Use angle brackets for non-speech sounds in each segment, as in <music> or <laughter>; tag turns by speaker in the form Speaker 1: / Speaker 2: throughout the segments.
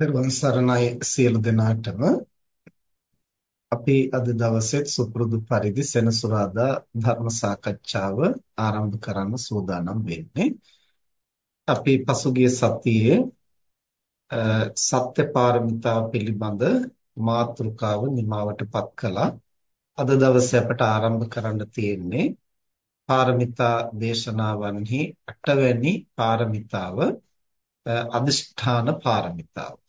Speaker 1: පෙරවන් සරණයි සියලු දෙනාටම අපි අද දවසෙත් සුපුරුදු පරිදි සෙනසුරාදා ධර්ම සාකච්ඡාව ආරම්භ කරන්න සූදානම් වෙන්නේ. අපි පසුගිය සතියේ සත්‍ය පාරමිතා පිළිබඳ මාතෘකාව නිමවටපත් කළා. අද දවසේ අපට ආරම්භ කරන්න තියෙන්නේ පාරමිතා දේශනාවන්හි 8 වැනි පාරමිතාව අදිෂ්ඨාන පාරමිතාව.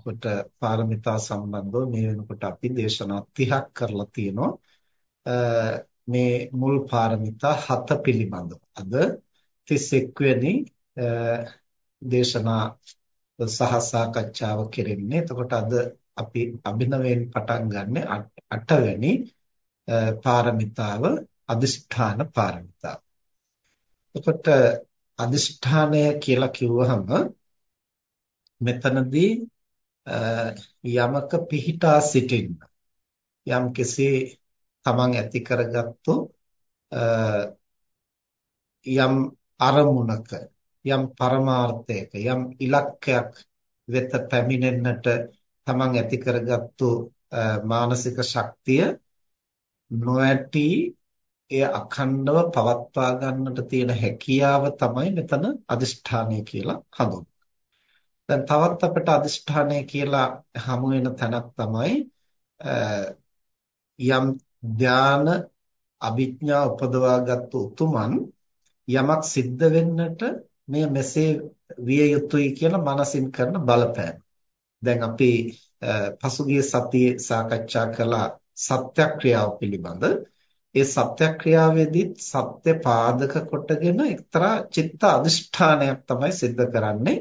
Speaker 1: කොට පාරමිතා සම්බන්ධව මේ වෙනකොට අපි දේශනා 30ක් කරලා තියෙනවා. මේ මුල් පාරමිතා හත පිළිබඳව. අද 31 වෙනි දේශනා සහ සාකච්ඡාව කෙරෙන්නේ. එතකොට අද අපි අභිනවයෙන් පටන් ගන්න 8 වෙනි පාරමිතාව අදිෂ්ඨාන පාරමිතාව. එතකොට අදිෂ්ඨානය කියලා කිව්වහම මෙතනදී යමක පිහිටා සිටින්න. යම් කෙසේ තමන් ඇති කරගත්තු යම් අරමුණක යම් පරමාර්ථයක යම් ඉලක්කයක් වෙත පැමිණෙන්නට තමන් ඇති කරගත්තු මානසික ශක්තිය නොඇටි එය අඛණ්ඩව පවත්වා ගන්නට තියෙන හැකියාව තමයි මෙතන අදිෂ්ඨානය කියලා හඳුන්වන්නේ. දැන් තවත් අපිට අදිෂ්ඨානය කියලා හමු වෙන තැනක් තමයි යම් ධාන අභිඥා උපදවාගත්තු උතුමන් යමක් සිද්ධ වෙන්නට මෙය මෙසේ විය යුතුයි කියලා මනසින් කරන බලපෑම. දැන් අපි පසුගිය සතියේ සාකච්ඡා කළ සත්‍යක්‍රියාව පිළිබඳ ඒ සත්‍යක්‍රියාවේදී සත්‍ය පාදක කොටගෙන එක්තරා චිත්ත අදිෂ්ඨානයක් තමයි සිද්ධ කරන්නේ.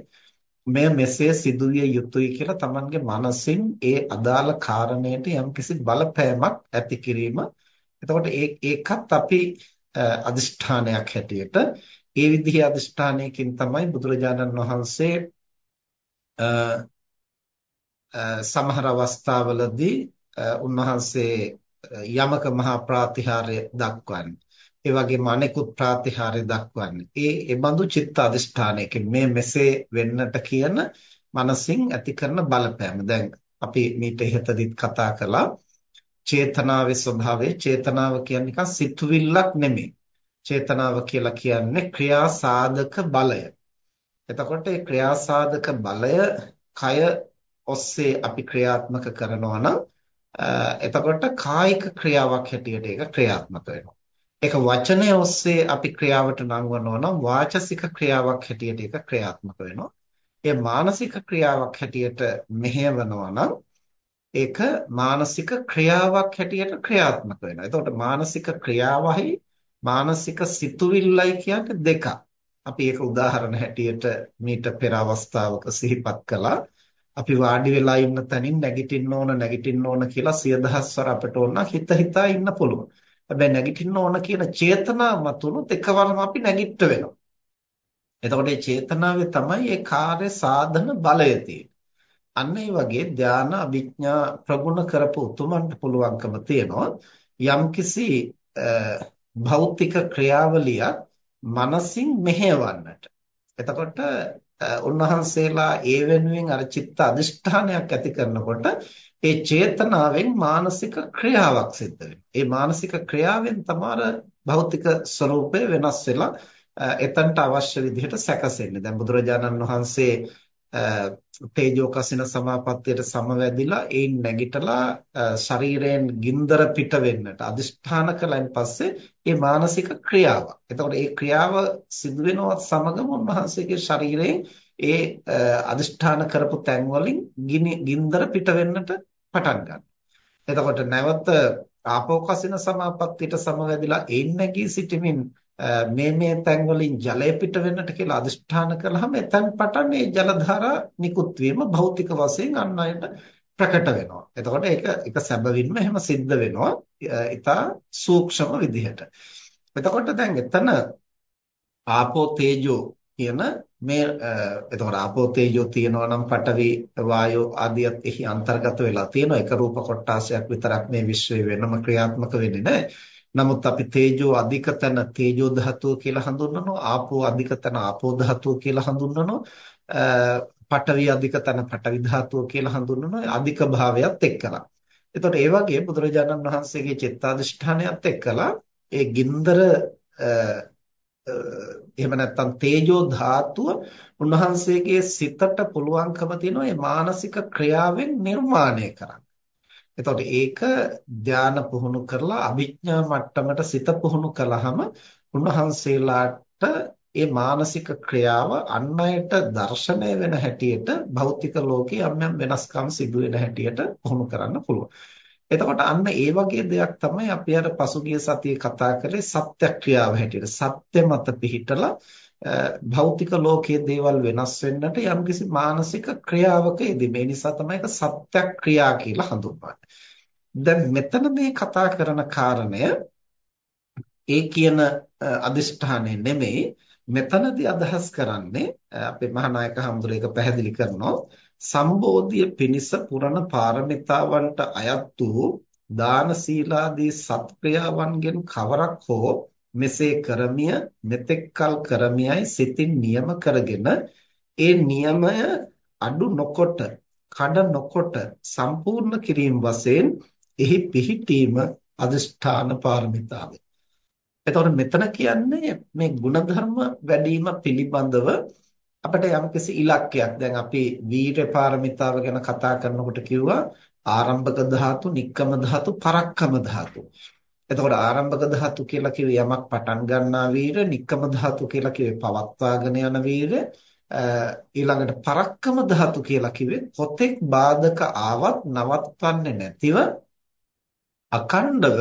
Speaker 1: මෙය මෙසේ සිදුවිය යුතුයි කියලා Tamanගේ මනසින් ඒ අදාළ කාරණයට යම්කිසි බලපෑමක් ඇති කිරීම. එතකොට ඒකත් අපි අදිෂ්ඨානයක් හැටියට ඒ විදිහේ අදිෂ්ඨානයකින් තමයි බුදුරජාණන් වහන්සේ සමහර අවස්ථාවලදී උන්වහන්සේ යමක මහා ප්‍රාතිහාර්ය දක්වන්නේ. ඒ වගේම අනෙකුත් ප්‍රාතිහාර්ය දක්වන්නේ. ඒ ඒ බඳු චිත්ත අධිෂ්ඨානයකින් මේ මෙසේ වෙන්නට කියන මනසින් ඇති කරන බලපෑම. දැන් අපි මීට ඉහතදීත් කතා කළා චේතනාවේ ස්වභාවය. චේතනාව කියන්නේ නිකන් සිතුවිල්ලක් නෙමෙයි. චේතනාව කියලා කියන්නේ ක්‍රියා සාධක බලය. එතකොට මේ ක්‍රියා සාධක බලය කය ඔස්සේ අපි ක්‍රියාත්මක කරනවා නම් එතකොට කායික ක්‍රියාවක් හැටියට ඒක ක්‍රියාත්මක වෙනවා. ඒක වචනය ඔස්සේ අපි ක්‍රියාවට නංවනවා නම් වාචසික ක්‍රියාවක් හැටියට ඒක ක්‍රියාත්මක වෙනවා. ඒ මානසික ක්‍රියාවක් හැටියට මෙහෙයවනවා නම් ඒක මානසික ක්‍රියාවක් හැටියට ක්‍රියාත්මක වෙනවා. එතකොට මානසික ක්‍රියාවයි මානසික සිතුවිල්ලයි කියන්නේ දෙකක්. අපි ඒක උදාහරණ හැටියට මීට පෙර අවස්ථාවක සිහිපත් කළා. අපි වාඩි වෙලා ඉන්න තැනින් නැගිටින්න ඕන නැගිටින්න ඕන කියලා සිය දහස්වර අපට ඕන හිත හිතා ඉන්න පුළුවන්. හැබැයි නැගිටින්න ඕන කියන චේතනාව මතුනොත් එකවරම අපි නැගිට වෙනවා. එතකොට මේ චේතනාවේ තමයි ඒ කාර්ය සාධන බලය අන්න ඒ වගේ ධාන අභිඥා ප්‍රගුණ කරපු උතුමන්ට පුළුවන්කම තියෙනවා යම්කිසි භෞතික ක්‍රියාවලියක් මනසින් මෙහෙයවන්නට. එතකොට උන්වහන්සේලා ඒ වෙනුවෙන් අර චිත්ත අදිෂ්ඨානයක් ඇති කරනකොට ඒ චේතනාවෙන් මානසික ක්‍රියාවක් සිද්ධ ඒ මානසික ක්‍රියාවෙන් තමයි භෞතික ස්වરૂපය වෙනස් වෙලා එතනට අවශ්‍ය විදිහට සැකසෙන්නේ. දැන් බුදුරජාණන් වහන්සේ තේජෝ කසින සමාපත්තියට සමවැදිලා ඒන් නැගිටලා ශරීරයෙන් ගින්දර පිට වෙන්නට අදිෂ්ඨාන කළයින් පස්සේ ඒ මානසික ක්‍රියාව. එතකොට ඒ ක්‍රියාව සිදු වෙනවත් සමගම උන්වහන්සේගේ ශරීරයෙන් ඒ අදිෂ්ඨාන කරපු තැන් වලින් ගින්දර පිට වෙන්නට පටන් ගන්නවා. එතකොට නැවත ආපෝ කසින සමාපත්තියට සමවැදිලා ඒන් නැගී සිටමින් මේ මේ තැන් වලින් ජලය පිට වෙන්නට කියලා අදිෂ්ඨාන කළාම එතෙන් පටන් මේ ජල ධාරා නිකුත් වීම භෞතික වශයෙන් අන් අයට ප්‍රකට වෙනවා. එතකොට ඒක ඒක සැබවින්ම එහෙම සිද්ධ වෙනවා. ඊටා සූක්ෂම විදිහට. එතකොට දැන් එතන ආපෝ තේජෝ කියන මේ එතකොට ආපෝ තේජෝ තියෙනවා නම් පඨවි වායෝ ආදියත් එහි අන්තර්ගත වෙලා තියෙනවා. එක රූප කොටාසයක් විතරක් මේ විශ්වයේ වෙනම ක්‍රියාත්මක වෙන්නේ නැහැ. නමුත් අපි තේජෝ අධිකතන තේජෝ ධාතුව කියලා හඳුන්වනවා ආපෝ අධිකතන ආපෝ ධාතුව කියලා හඳුන්වනවා පඨවි අධික තන පඨවි ධාතුව කියලා හඳුන්වන අධික භාවයත් එක්කලා. එතකොට ඒ වගේ බුදුරජාණන් වහන්සේගේ චිත්තාදිෂ්ඨානයත් එක්කලා ඒ ගින්දර එහෙම නැත්නම් තේජෝ ධාතුව උන්වහන්සේගේ සිතට පුළුවන්කම තියෙනවා මේ මානසික ක්‍රියාවෙන් නිර්මාණය කරන්න. එතකොට ඒක ධාන පුහුණු කරලා අභිඥා මට්ටමට සිත පුහුණු කළාම උන්වහන්සේලාට ඒ මානසික ක්‍රියාව අන් අයට දර්ශනය වෙන හැටියට භෞතික ලෝකයේ යම් යම් වෙනස්කම් සිදු වෙන හැටියට පුහුණු කරන්න පුළුවන්. එතකොට අන්න ඒ වගේ දෙයක් තමයි අපි අර පසුගිය සතියේ කතා කරේ සත්‍යක්‍රියාව හැටියට. සත්‍ය මත පිහිටලා භෞතික ලෝකයේ දේවල් වෙනස් වෙන්නට යම්කිසි මානසික ක්‍රියාවක යෙදී මේ නිසා තමයි ඒක සත්‍යක්‍රියා කියලා හඳුන්වන්නේ. දැන් මෙතන මේ කතා කරන කාරණය ඒ කියන අදිෂ්ඨානය නෙමෙයි. මෙතනදී අදහස් කරන්නේ අපේ මහානායක හඳුරේක පැහැදිලි කරනවා. සම්බෝධිය පිණිස පුරණ පාරමිතාවන්ට අයත් වූ දාන සීලාදී සත්ක්‍රියාවන්ගෙන් කවරක් හෝ මෙසේ කරමිය මෙතෙක්කල් කරමියයි සිතින් නියම කරගෙන ඒ නියමය අඩු නොකොට කඩ නොකොට සම්පූර්ණ කිරීම වශයෙන් එහි පිහිටීම අදිෂ්ඨාන පාරමිතාවයි එතකොට මෙතන කියන්නේ මේ ಗುಣධර්ම වැඩිම පිළිබඳව අපිට යම්කිසි ඉලක්කයක් දැන් අපි වීර පාරමිතාව ගැන කතා කරනකොට කිව්වා ආරම්භක ධාතු, නික්කම ධාතු, පරක්කම ධාතු. එතකොට ආරම්භක ධාතු කියලා කිව්වේ යමක් පටන් ගන්නා වීර, නික්කම ධාතු කියලා කිව්වේ පවත්වාගෙන යන වීර, ඊළඟට පරක්කම ධාතු කියලා කිව්වේ කොතෙක් බාධක ආවත් නවත්වන්නේ නැතිව අකණ්ඩව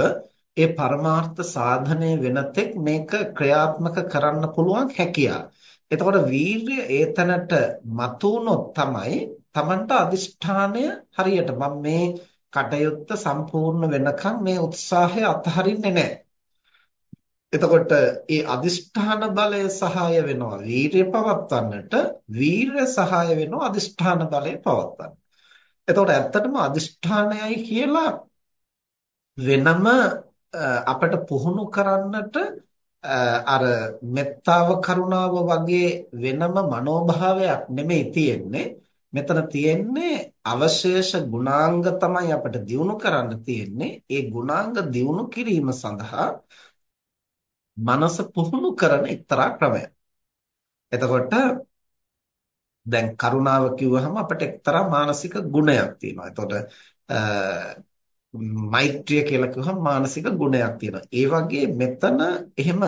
Speaker 1: ඒ පරමාර්ථ සාධනය වෙනතෙක් මේක ක්‍රියාත්මක කරන්න පුළුවන් හැකියාව. එතකොට වීර්ය ඒතනට මතුනොත් තමයි Tamanට අදිෂ්ඨානය හරියට මම මේ කටයුත්ත සම්පූර්ණ වෙනකන් මේ උත්සාහය අතහරින්නේ නැහැ. එතකොට ඒ අදිෂ්ඨාන බලය සහාය වෙනවා වීරිය පවත්වන්නට වීරය සහාය වෙනවා අදිෂ්ඨාන බලය පවත්වන්න. එතකොට ඇත්තටම අදිෂ්ඨානයයි කියලා වෙනම අපට පුහුණු කරන්නට අර මෙත්තාව කරුණාව වගේ වෙනම මනෝභාවයක් නෙමෙයි තියෙන්නේ මෙතන තියෙන්නේ අවශේෂ ගුණාංග තමයි අපිට දියුණු කරන්න තියෙන්නේ ඒ ගුණාංග දියුණු කිරීම සඳහා මනස පුහුණු කරන එක්තරා ක්‍රමයක් එතකොට දැන් කරුණාව කිව්වහම අපිට එක්තරා මානසික ගුණයක් තියෙනවා එතකොට මෛත්‍රිය කියලා කිව්වහම මානසික ගුණයක් තියෙනවා. ඒ වගේ මෙතන එහෙම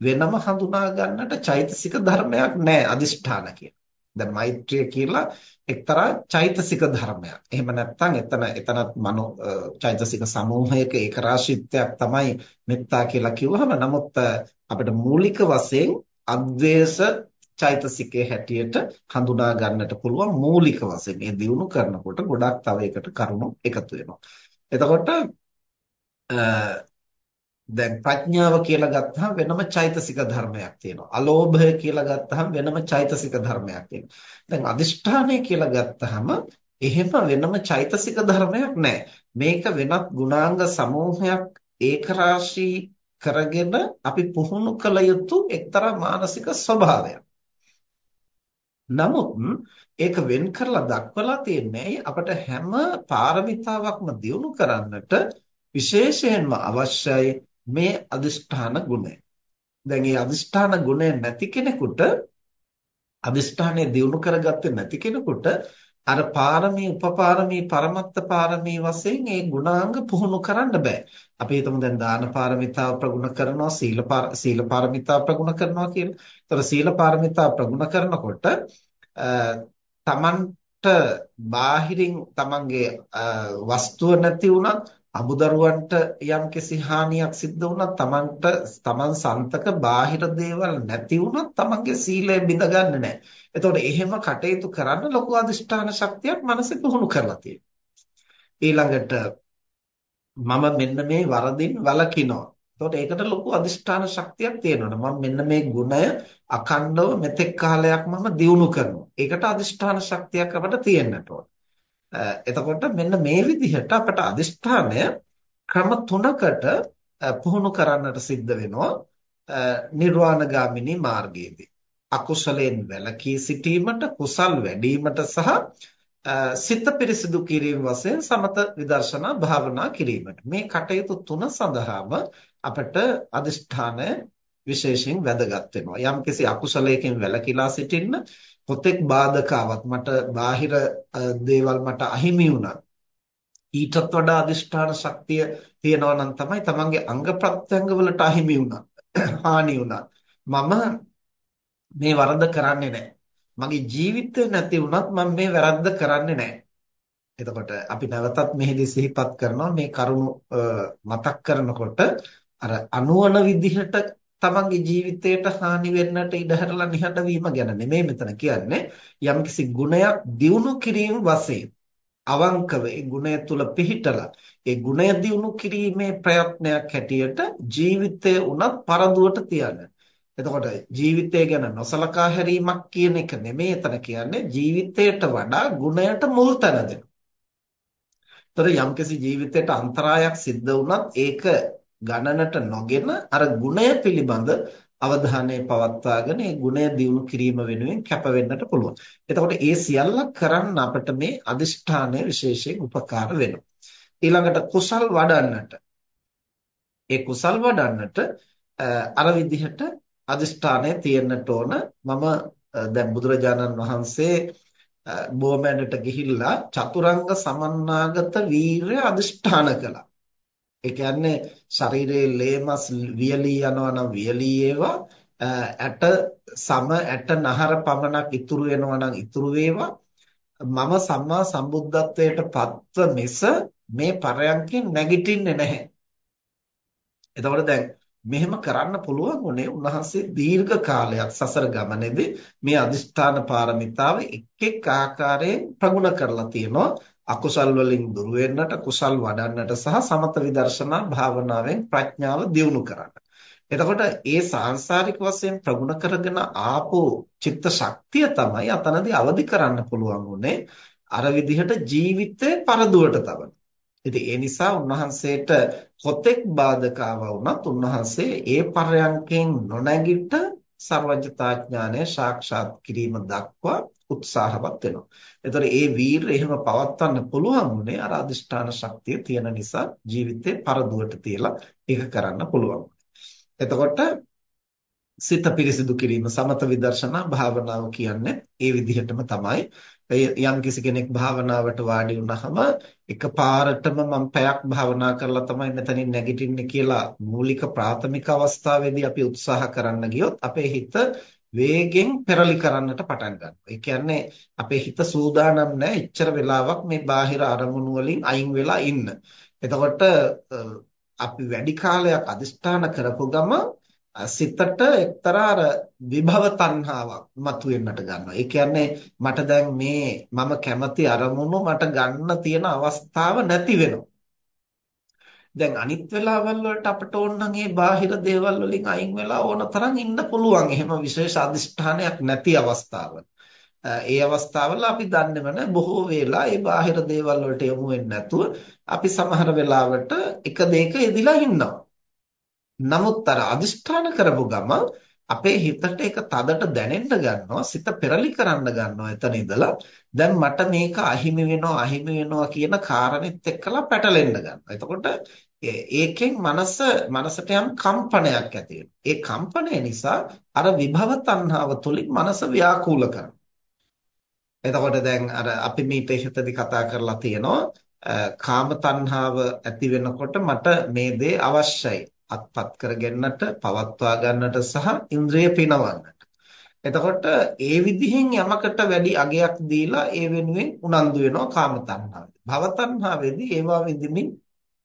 Speaker 1: වෙනම හඳුනා ගන්නට චෛතසික ධර්මයක් නැහැ අදිෂ්ඨාන කියන. දැන් මෛත්‍රිය කියලා එක්තරා චෛතසික ධර්මයක්. එහෙම නැත්නම් එතන එතනත් මනෝ චෛතසික සමූහයක ඒකරාශීත්වයක් තමයි මෙත්තා කියලා කිව්වහම නමුත් අපිට මූලික වශයෙන් අද්වේෂ චෛතසිකයේ හැටියට හඳුනා ගන්නට පුළුවන් මූලික වශයෙන් මේ දියුණු කරනකොට ගොඩක් තව එකට කරුණු එකතු වෙනවා. එතකොට දැන් ප්‍රඥාව කියලා ගත්තාම වෙනම චෛතසික ධර්මයක් තියෙනවා. අලෝභය කියලා ගත්තාම වෙනම චෛතසික ධර්මයක් තියෙනවා. දැන් අදිෂ්ඨානය කියලා ගත්තාම එහෙම වෙනම චෛතසික ධර්මයක් නැහැ. මේක වෙනත් ගුණාංග සමූහයක් ඒකරාශී කරගෙන අපි පුහුණු කළ යුතු එක්තරා මානසික ස්වභාවයක්. නමුත් ඒක වෙන් කරලා දක්වලා තියෙන්නේ අපිට හැම පාරමිතාවක්ම දියුණු කරන්නට විශේෂයෙන්ම අවශ්‍යයි මේ අදිෂ්ඨාන ගුණය. දැන් මේ අදිෂ්ඨාන ගුණය නැති කෙනෙකුට අදිෂ්ඨානය දියුණු කරගත්තේ නැති කෙනෙකුට අර පාරමී උපපාරමී පරමත්ත පාරමී වශයෙන් ඒ ගුණාංග පුහුණු කරන්න බෑ. අපි හිතමු දැන් දාන පාරමිතාව ප්‍රගුණ කරනවා සීල සීල පාරමිතාව ප්‍රගුණ කරනවා කියලා. ඒතර සීල පාරමිතාව ප්‍රගුණ කරනකොට තමන්ට බාහිරින් තමන්ගේ වස්තුව නැති වුණත් අමුදරුවන්ට යම්කිසි හානියක් සිද්ධ වුණත් තමන්ට තමන් සන්තක බාහිර දේවල් නැති වුණත් තමන්ගේ සීලය බිඳගන්නේ නැහැ. එතකොට එහෙම කටයුතු කරන්න ලොකු අදිෂ්ඨාන ශක්තියක් මනසේ පුහුණු කරලා තියෙනවා. ඊළඟට මම මෙන්න මේ වරදින් වළකිනවා. එතකොට ඒකට ලොකු අදිෂ්ඨාන ශක්තියක් තියෙනවා. මම මෙන්න මේ ගුණය අඛණ්ඩව මෙතෙක් කාලයක් මම දියුණු කරනවා. ඒකට අදිෂ්ඨාන ශක්තියක් අපිට තියෙන්නට ඕන. එතකොට මෙන්න මේ විදිහට අපට අදිෂ්ඨානය ක්‍රම තුනකට පුහුණු කරන්නට සිද්ධ වෙනවා. නිර්වාණගාමිනී මාර්ගයේදී. අකුසලයෙන් වැළකී සිටීමට කුසල් වැඩිවීමට සහ සිත පිරිසිදු කිරීම වශයෙන් සමත විදර්ශනා භාවනා කිරීමට. මේ කටයුතු තුන සඳහාම අපට අදිෂ්ඨානය විශේෂයෙන් වැදගත් වෙනවා. යම්කිසි අකුසලයකින් වැළකීලා සිටින්න කොතෙක් බාධකාවක්. මට බාහිර දේවල් මට අහිමි වුණා. ඊටත් වඩා අදිෂ්ඨාන ශක්තිය තියෙනවා නම් තමයි තමන්ගේ අංග ප්‍රත්‍යංග වලට අහිමි වුණා. <clears throat> හානි වුණා. මම මේ වරද කරන්නේ නැහැ. මගේ ජීවිතේ නැති වුණත් මම මේ වැරද්ද කරන්නේ නැහැ. එතකොට අපි නැවතත් මෙහිදී සිහිපත් කරනවා මේ කරුණු මතක් කරනකොට අර අනුවන විදිහට තමන්ගේ ජීවිතයට හානි වෙන්නට ඉඩ හැරලා නිහඬ වීම ගැන නෙමෙයි මෙතන කියන්නේ යම්කිසි ගුණයක් දියුණු කිරීම වශයෙන් අවංකව ඒ ගුණය තුල පිහිටලා ඒ ගුණය දියුණු කිරීමේ ප්‍රයත්නයක් හැටියට ජීවිතය උනත් පරදුවට තියන්න. එතකොට ජීවිතය ගැන නොසලකා හැරීමක් කියන එක නෙමෙයි එතන කියන්නේ ජීවිතයට වඩා ගුණයට මුල් තැන දෙනවා. ඒතර යම්කිසි ජීවිතයට අන්තරායක් සිද්ධ වුණත් ඒක ගණනට නොගෙන අර ගුණය පිළිබඳ අවධානය පවත්වාගෙන ඒ ගුණය දියුණු කිරීම වෙනුවෙන් කැප වෙන්නට පුළුවන්. එතකොට ඒ සියල්ල කරන්න අපිට මේ අදිෂ්ඨානය විශේෂයෙන් උපකාර වෙනවා. ඊළඟට කුසල් වඩන්නට. ඒ කුසල් වඩන්නට අර විදිහට අදිෂ්ඨානය තියෙන්නට ඕන. මම දැන් බුදුරජාණන් වහන්සේ බොමැඩට ගිහිල්ලා චතුරංග සමන්නාගත වීරය අදිෂ්ඨාන කළා. ඒ කියන්නේ ශරීරයේ ලේමස් වියලී යනවා නම් වියලී ඒවා ඇට සම ඇට නහර පමණක් ඉතුරු වෙනවා නම් ඉතුරු වේවා මම සම්මා සම්බුද්ධත්වයට පත්ව මිස මේ පරයන්කෙන් නැගිටින්නේ නැහැ. එතකොට දැන් මෙහෙම කරන්න පුළුවන් උනේ උන්වහන්සේ දීර්ඝ කාලයක් සසර ගමනේදී මේ අදිෂ්ඨාන පාරමිතාව එක් එක් ආකාරයෙන් ප්‍රගුණ කරලා තියෙනවා. අකුසල් වලින් දුර වෙන්නට කුසල් වඩන්නට සහ සමත විදර්ශනා භාවනාවෙන් ප්‍රඥාව දියුණු කරන්න. එතකොට ඒ සාංශාරික වශයෙන් ප්‍රගුණ කරගෙන ආපු චිත්ත ශක්තිය තමයි අතනදී අවදි කරන්න පුළුවන් උනේ අර විදිහට ජීවිතේ පරදුවට තබන. ඉතින් ඒ නිසා උන්වහන්සේට කොතෙක් බාධකාව වුණත් උන්වහන්සේ ඒ පරයන්කෙන් නොනැගිට සර්වඥතා ඥානය සාක්ෂාත් කිරීම දක්වා උත්සාහවත් වෙනවා. ඒතර ඒ වීරය එහෙම පවත්වන්න පුළුවන් උනේ අර අදිෂ්ඨාන ශක්තිය තියෙන නිසා ජීවිතේ පරදුවට තියලා ඒක කරන්න පුළුවන්. එතකොට සිත පිරිසිදු කිරීම සමත විදර්ශනා භාවනාව කියන්නේ ඒ විදිහටම තමයි. යම් කිසි කෙනෙක් භාවනාවට වාඩි වුණාම එකපාරටම මම පැයක් භාවනා කරලා තමයි මෙතනින් නැගිටින්නේ කියලා මූලික ප්‍රාථමික අවස්ථාවේදී අපි උත්සාහ කරන්න ගියොත් අපේ හිත වේගෙන් පෙරලි කරන්නට පටන් ගන්නවා. ඒ කියන්නේ අපේ හිත සූදානම් නැහැ එච්චර වෙලාවක් මේ බාහිර අරමුණු වලින් අයින් වෙලා ඉන්න. එතකොට අපි වැඩි කාලයක් අදිස්ථාන කරපු ගම සිතට එක්තරා අර විභව තණ්හාවක් මතුවෙන්නට ගන්නවා. ඒ කියන්නේ මට දැන් මේ මම කැමති අරමුණු මට ගන්න තියෙන අවස්ථාව නැති වෙනවා. දැන් අනිත් වෙලාවල් වලට අපට ඕන නම් ඒ බාහිර දේවල් වලින් අයින් වෙලා ඕන තරම් ඉන්න පුළුවන්. එහෙම විශේෂ අදිෂ්ඨානයක් නැති අවස්ථාවල. ඒ අවස්ථාවල අපි දන්නේම නැහැ බොහෝ වෙලා ඒ බාහිර දේවල් වලට යොමු වෙන්නේ නැතුව අපි සමහර වෙලාවට එක දෙයක යෙදිලා ඉන්නවා. නමුත් අර අදිෂ්ඨාන කරපු ගම අපේ හිතට ඒක තදට දැනෙන්න ගන්නවා සිත පෙරලි කරන්න ගන්නවා එතන ඉඳලා. දැන් මට මේක අහිමි වෙනවා අහිමි වෙනවා කියන කාරණෙත් එක්කලා පැටලෙන්න ගන්නවා. එතකොට ඒකෙන් මනස මනසට යම් කම්පනයක් ඇති ඒ කම්පනය නිසා අර විභව තණ්හාව තුලින් මනස ව්‍යාකූල කරනවා. එතකොට දැන් අර අපි මේ ඉතින් කතා කරලා තියෙනවා කාම තණ්හාව ඇති වෙනකොට මට මේ දේ අවශ්‍යයි. අත්පත් කරගන්නට පවත්වා ගන්නට සහ ඉන්ද්‍රිය පිනවන්නට. එතකොට ඒ විදිහෙන් යමකට වැඩි අගයක් දීලා ඒ වෙනුවෙන් උනන්දු වෙනවා කාම තණ්හාවෙ. භව තණ්හාවේදී ඒවා විඳින්මින්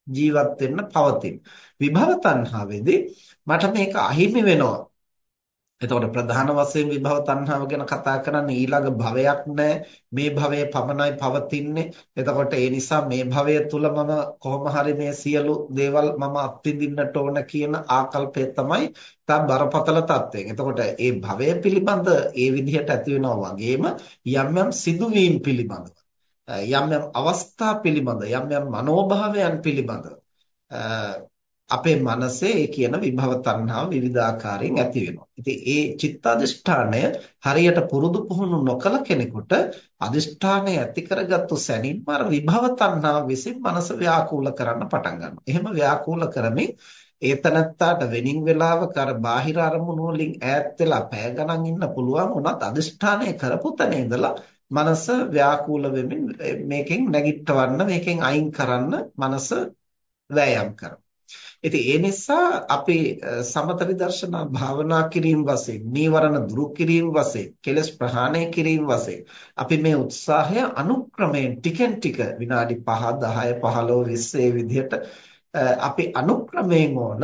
Speaker 1: ජීවත් වෙන්න පවතින. විභව තණ්හාවේදී මට මේක අහිමි වෙනවා එතකොට ප්‍රධාන වශයෙන් විභව තණ්හාව ගැන කතා කරන්නේ ඊළඟ භවයක් නැහැ මේ භවයේ පමණයි පවතින්නේ. එතකොට ඒ නිසා මේ භවය තුල මම කොහොම හරි මේ සියලු දේවල් මම අත්විඳින්නට ඕන කියන ආකල්පය තමයි තා බරපතල තත්වයෙන් එතකොට ඒ භවය පිළිබඳ ඒ විදිහට ඇති වෙනවා වගේම යම් යම් සිදුවීම් පිළිබඳව යම් යම් අවස්ථා පිළිබඳ යම් යම් මනෝභාවයන් පිළිබඳ අපේ මනසේ ඒ කියන විභව තණ්හාව විවිධාකාරයෙන් ඇති වෙනවා. ඉතින් ඒ චිත්තාදිෂ්ඨානය හරියට පුරුදු පුහුණු නොකල කෙනෙකුට අදිෂ්ඨානය ඇති කරගත්තු සැනින්ම අර විභව තණ්හාව විසින් මනස ව්‍යාකූල කරන්න පටන් ගන්නවා. එහෙම ව්‍යාකූල කරමින් ඒතනත්තාට වෙනින් වෙලාවක අර බාහිර අරමුණු වලින් ඈත් වෙලා පැය ගණන් ඉන්න පුළුවන් වුණත් අදිෂ්ඨානය කරපු තැන ඉඳලා මනස ව්‍යාකූල වෙමින් මේකෙන් නැගිටවන්න මේකෙන් අයින් කරන්න මනස වෑයම් කරනවා. ඉතින් ඒ නිසා අපි සමත විදර්ශනා භාවනා කිරීම වශයෙන් නීවරණ දුරු කිරීම වශයෙන් කෙලස් ප්‍රහාණය කිරීම වශයෙන් අපි මේ උත්සාහය අනුක්‍රමයෙන් ටිකෙන් ටික විනාඩි 5 10 15 20 විදිහට අපි අනුක්‍රමයෙන් ඕන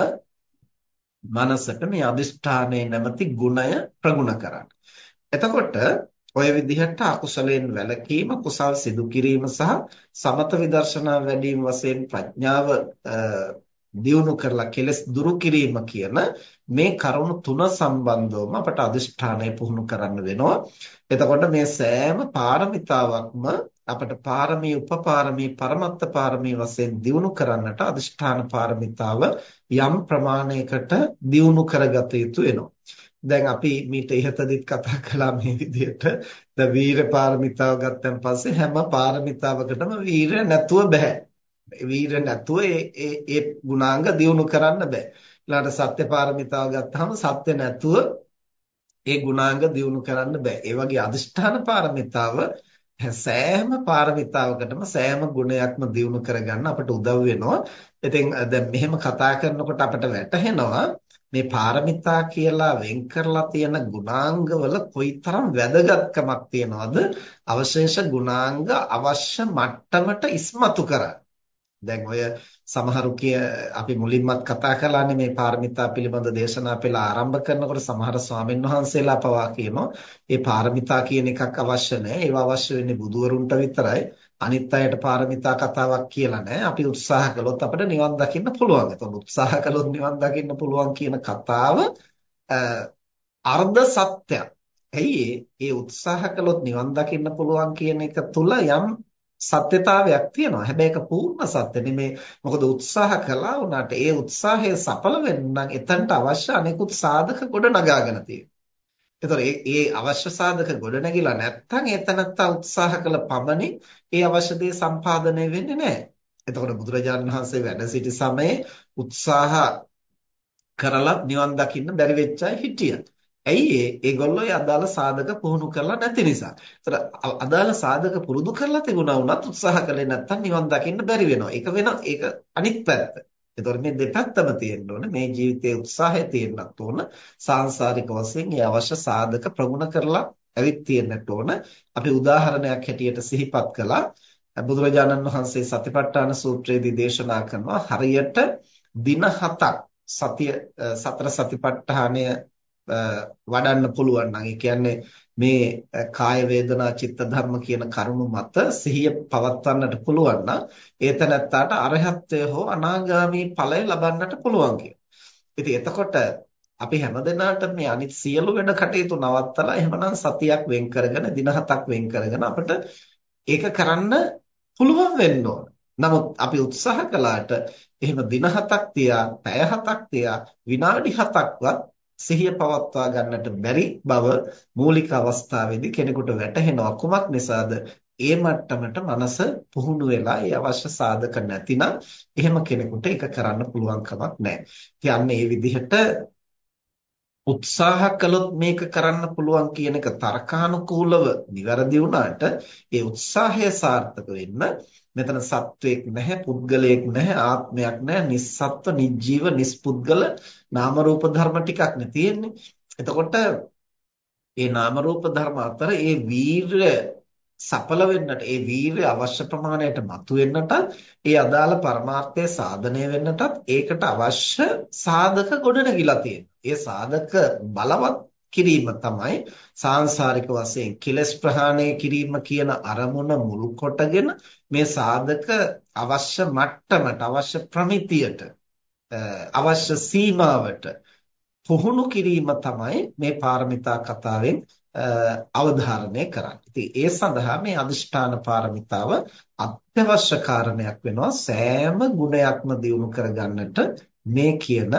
Speaker 1: මනසට මේ අදිෂ්ඨානයේ නැමැති ගුණය ප්‍රගුණ කරන්න. එතකොට ඔය විදිහට අකුසලයෙන් වැළකීම කුසල් සිදු කිරීම සහ සමත විදර්ශනා වැඩිම වශයෙන් ප්‍රඥාව දියුණු කරලා කෙලස් දුරු කිරීම කියන මේ කරුණු තුන සම්බන්ධවම අපට අදිෂ්ඨානය පුහුණු කරන්න වෙනවා. එතකොට මේ සෑම පාරමිතාවක්ම අපට පාරමී උපපාරමී පරමත්ත පාරමී වශයෙන් දියුණු කරන්නට අදිෂ්ඨාන පාරමිතාව යම් ප්‍රමාණයකට දියුණු කරගත යුතු වෙනවා. දැන් අපි මීට ඉහතදිත් කතා කළා මේ විදිහට ද වීර පාරමිතාව ගත්තන් පස්සේ හැම පාරමිතාවකටම වීර නැතුව බෑ. වීර නැතුව ඒ ඒ ඒ ගුණාංග දියුණු කරන්න බෑ. ඊළඟට සත්‍ය පාරමිතාව ගත්තාම සත්‍ය නැතුව ඒ ගුණාංග දියුණු කරන්න බෑ. ඒ වගේ අදිෂ්ඨාන පාරමිතාව සෑම පාරමිතාවකටම සෑම ගුණයක්ම දියුණු කරගන්න අපට උදව් වෙනවා. ඉතින් දැන් මෙහෙම කතා කරනකොට අපට වැටහෙනවා මේ පාරමිතා කියලා වෙන් කරලා තියෙන ගුණාංගවල කොයිතරම් වැදගත්කමක් තියනවද අවශේෂ ගුණාංග අවශ්‍ය මට්ටමට ඉස්මතු කරන්න. දැන් ඔය සමහරු කිය අපි මුලින්මත් කතා කළානේ මේ පාරමිතා පිළිබඳ දේශනා පෙළ ආරම්භ කරනකොට සමහර ස්වාමීන් වහන්සේලා පවා කියනවා මේ පාරමිතා කියන එකක් අවශ්‍ය නැහැ. ඒවා අවශ්‍ය වෙන්නේ බුදුවරුන්ට විතරයි. අනිත් අයට පාරමිතා කතාවක් කියලා නැහැ. අපි උත්සාහ කළොත් අපිට නිවන් දකින්න පුළුවන්. එතකොට උත්සාහ කළොත් නිවන් දකින්න පුළුවන් කියන කතාව අර්ධ සත්‍යයක්. ඇයි ඒ උත්සාහ කළොත් නිවන් දකින්න පුළුවන් කියන එක තුල යම් සත්‍යතාවයක් තියෙනවා. හැබැයි ඒක පූර්ණ සත්‍ය නෙමේ. මොකද උත්සාහ කළා වුණාට ඒ උත්සාහය සඵල වෙන්න නම් එතනට අවශ්‍ය අනෙකුත් සාධක ගොඩ නගාගෙන තියෙනවා. ඒතර ඒ අවශ්‍ය සාධක ගොඩ නැගිලා නැත්නම් එතනත්ත උත්සාහ කළ පමණින් ඒ අවශ්‍ය දේ සම්පාදනය වෙන්නේ නැහැ. එතකොට බුදුරජාණන් වහන්සේ වැඩ සිටි සමයේ උත්සාහ කරලා නිවන් දකින්න බැරි වෙච්ච අය හිටියා. ඇයි ඒ? ඒගොල්ලෝ ඒ අදාළ සාධක පුහුණු කරලා නැති නිසා. ඒතර අදාළ සාධක පුරුදු කරලා තිබුණා වුණත් උත්සාහ කළේ නැත්නම් නිවන් දකින්න බැරි වෙනවා. ඒක වෙන ඒක අනිත් පැත්ත. ඒතකොට මේ දෙපැත්තම තියෙන්න ඕනේ. මේ ජීවිතයේ උත්සාහය තියෙන්නත් ඕන. සාංශාරික වශයෙන් ඒ අවශ්‍ය සාධක ප්‍රගුණ කරලා ඇවිත් තියෙන්නට ඕන. අපි උදාහරණයක් හැටියට සිහිපත් කළා. බුදුරජාණන් වහන්සේ සතිපට්ඨාන සූත්‍රයේදී දේශනා කරනවා හරියට දින 7ක් සතිය සතර සතිපට්ඨානය වඩන්න පුළුවන් නම් ඒ කියන්නේ මේ කාය වේදනා චිත්ත ධර්ම කියන කරුණු මත සිහිය පවත්වන්නට පුළුවන් නම් ඒතනත්තාට අරහත්ත්වය හෝ අනාගාමී ඵලය ලබන්නට පුළුවන් කියන. ඉතින් එතකොට අපි හැමදෙනාට මේ අනිත් සියලු වැඩ කටයුතු නවත්තලා එහෙමනම් සතියක් වෙන් කරගෙන දින හතක් වෙන් කරගෙන අපිට ඒක කරන්න පුළුවන් වෙන්න ඕන. නමුත් අපි උත්සාහ කළාට එහෙම දින හතක් තියා, පැය හතක් තියා, විනාඩි හතක්වත් සිහිය පවත්වා ගන්නට බැරි බව මූලික අවස්ථාවේදී කෙනෙකුට වැටහෙනවා කුමක් නිසාද ඒ මට්ටමට මනස පුහුණු වෙලා ඒ අවශ්‍ය සාධක නැතිනම් එහෙම කෙනෙකුට ඒක කරන්න පුළුවන් කමක් නැහැ. ඉතින් මේ විදිහට උත්සාහ කළොත් මේක කරන්න පුළුවන් කියන එක තර්කානුකූලව નિවරදි වුණාට ඒ උත්සාහය සාර්ථක වෙන්න මෙතන සත්වයක් නැහැ පුද්ගලයෙක් නැහැ ආත්මයක් නැහැ නිස්සත්ව නිජීව නිස්පුද්ගල නාම රූප ධර්ම ටිකක් නේ තියෙන්නේ එතකොට මේ නාම රූප ධර්ම අතර ඒ වීරය සඵල වෙන්නට ඒ වීරය අවශ්‍ය ප්‍රමාණයට මතුවෙන්නට ඒ අදාළ පරමාර්ථය සාධනය වෙන්නටත් ඒකට අවශ්‍ය සාධක ගොඩනගිලා තියෙනවා. ඒ සාධක බලවත් කිරීම තමයි සාංශාරික වශයෙන් කෙලස් ප්‍රහාණය කිරීම කියන අරමුණ මුල් කොටගෙන මේ සාධක අවශ්‍ය මට්ටමට අවශ්‍ය ප්‍රමිතියට අවශ්‍ය සීමාවට පුහුණු කිරීම තමයි මේ පාරමිතා කතාවෙන් අවධාරණය කරන්නේ. ඉතින් ඒ සඳහා මේ අදිෂ්ඨාන පාරමිතාව අත්‍යවශ්‍ය කාරණයක් වෙනවා සෑම ගුණයක්ම දියුණු කරගන්නට මේ කියන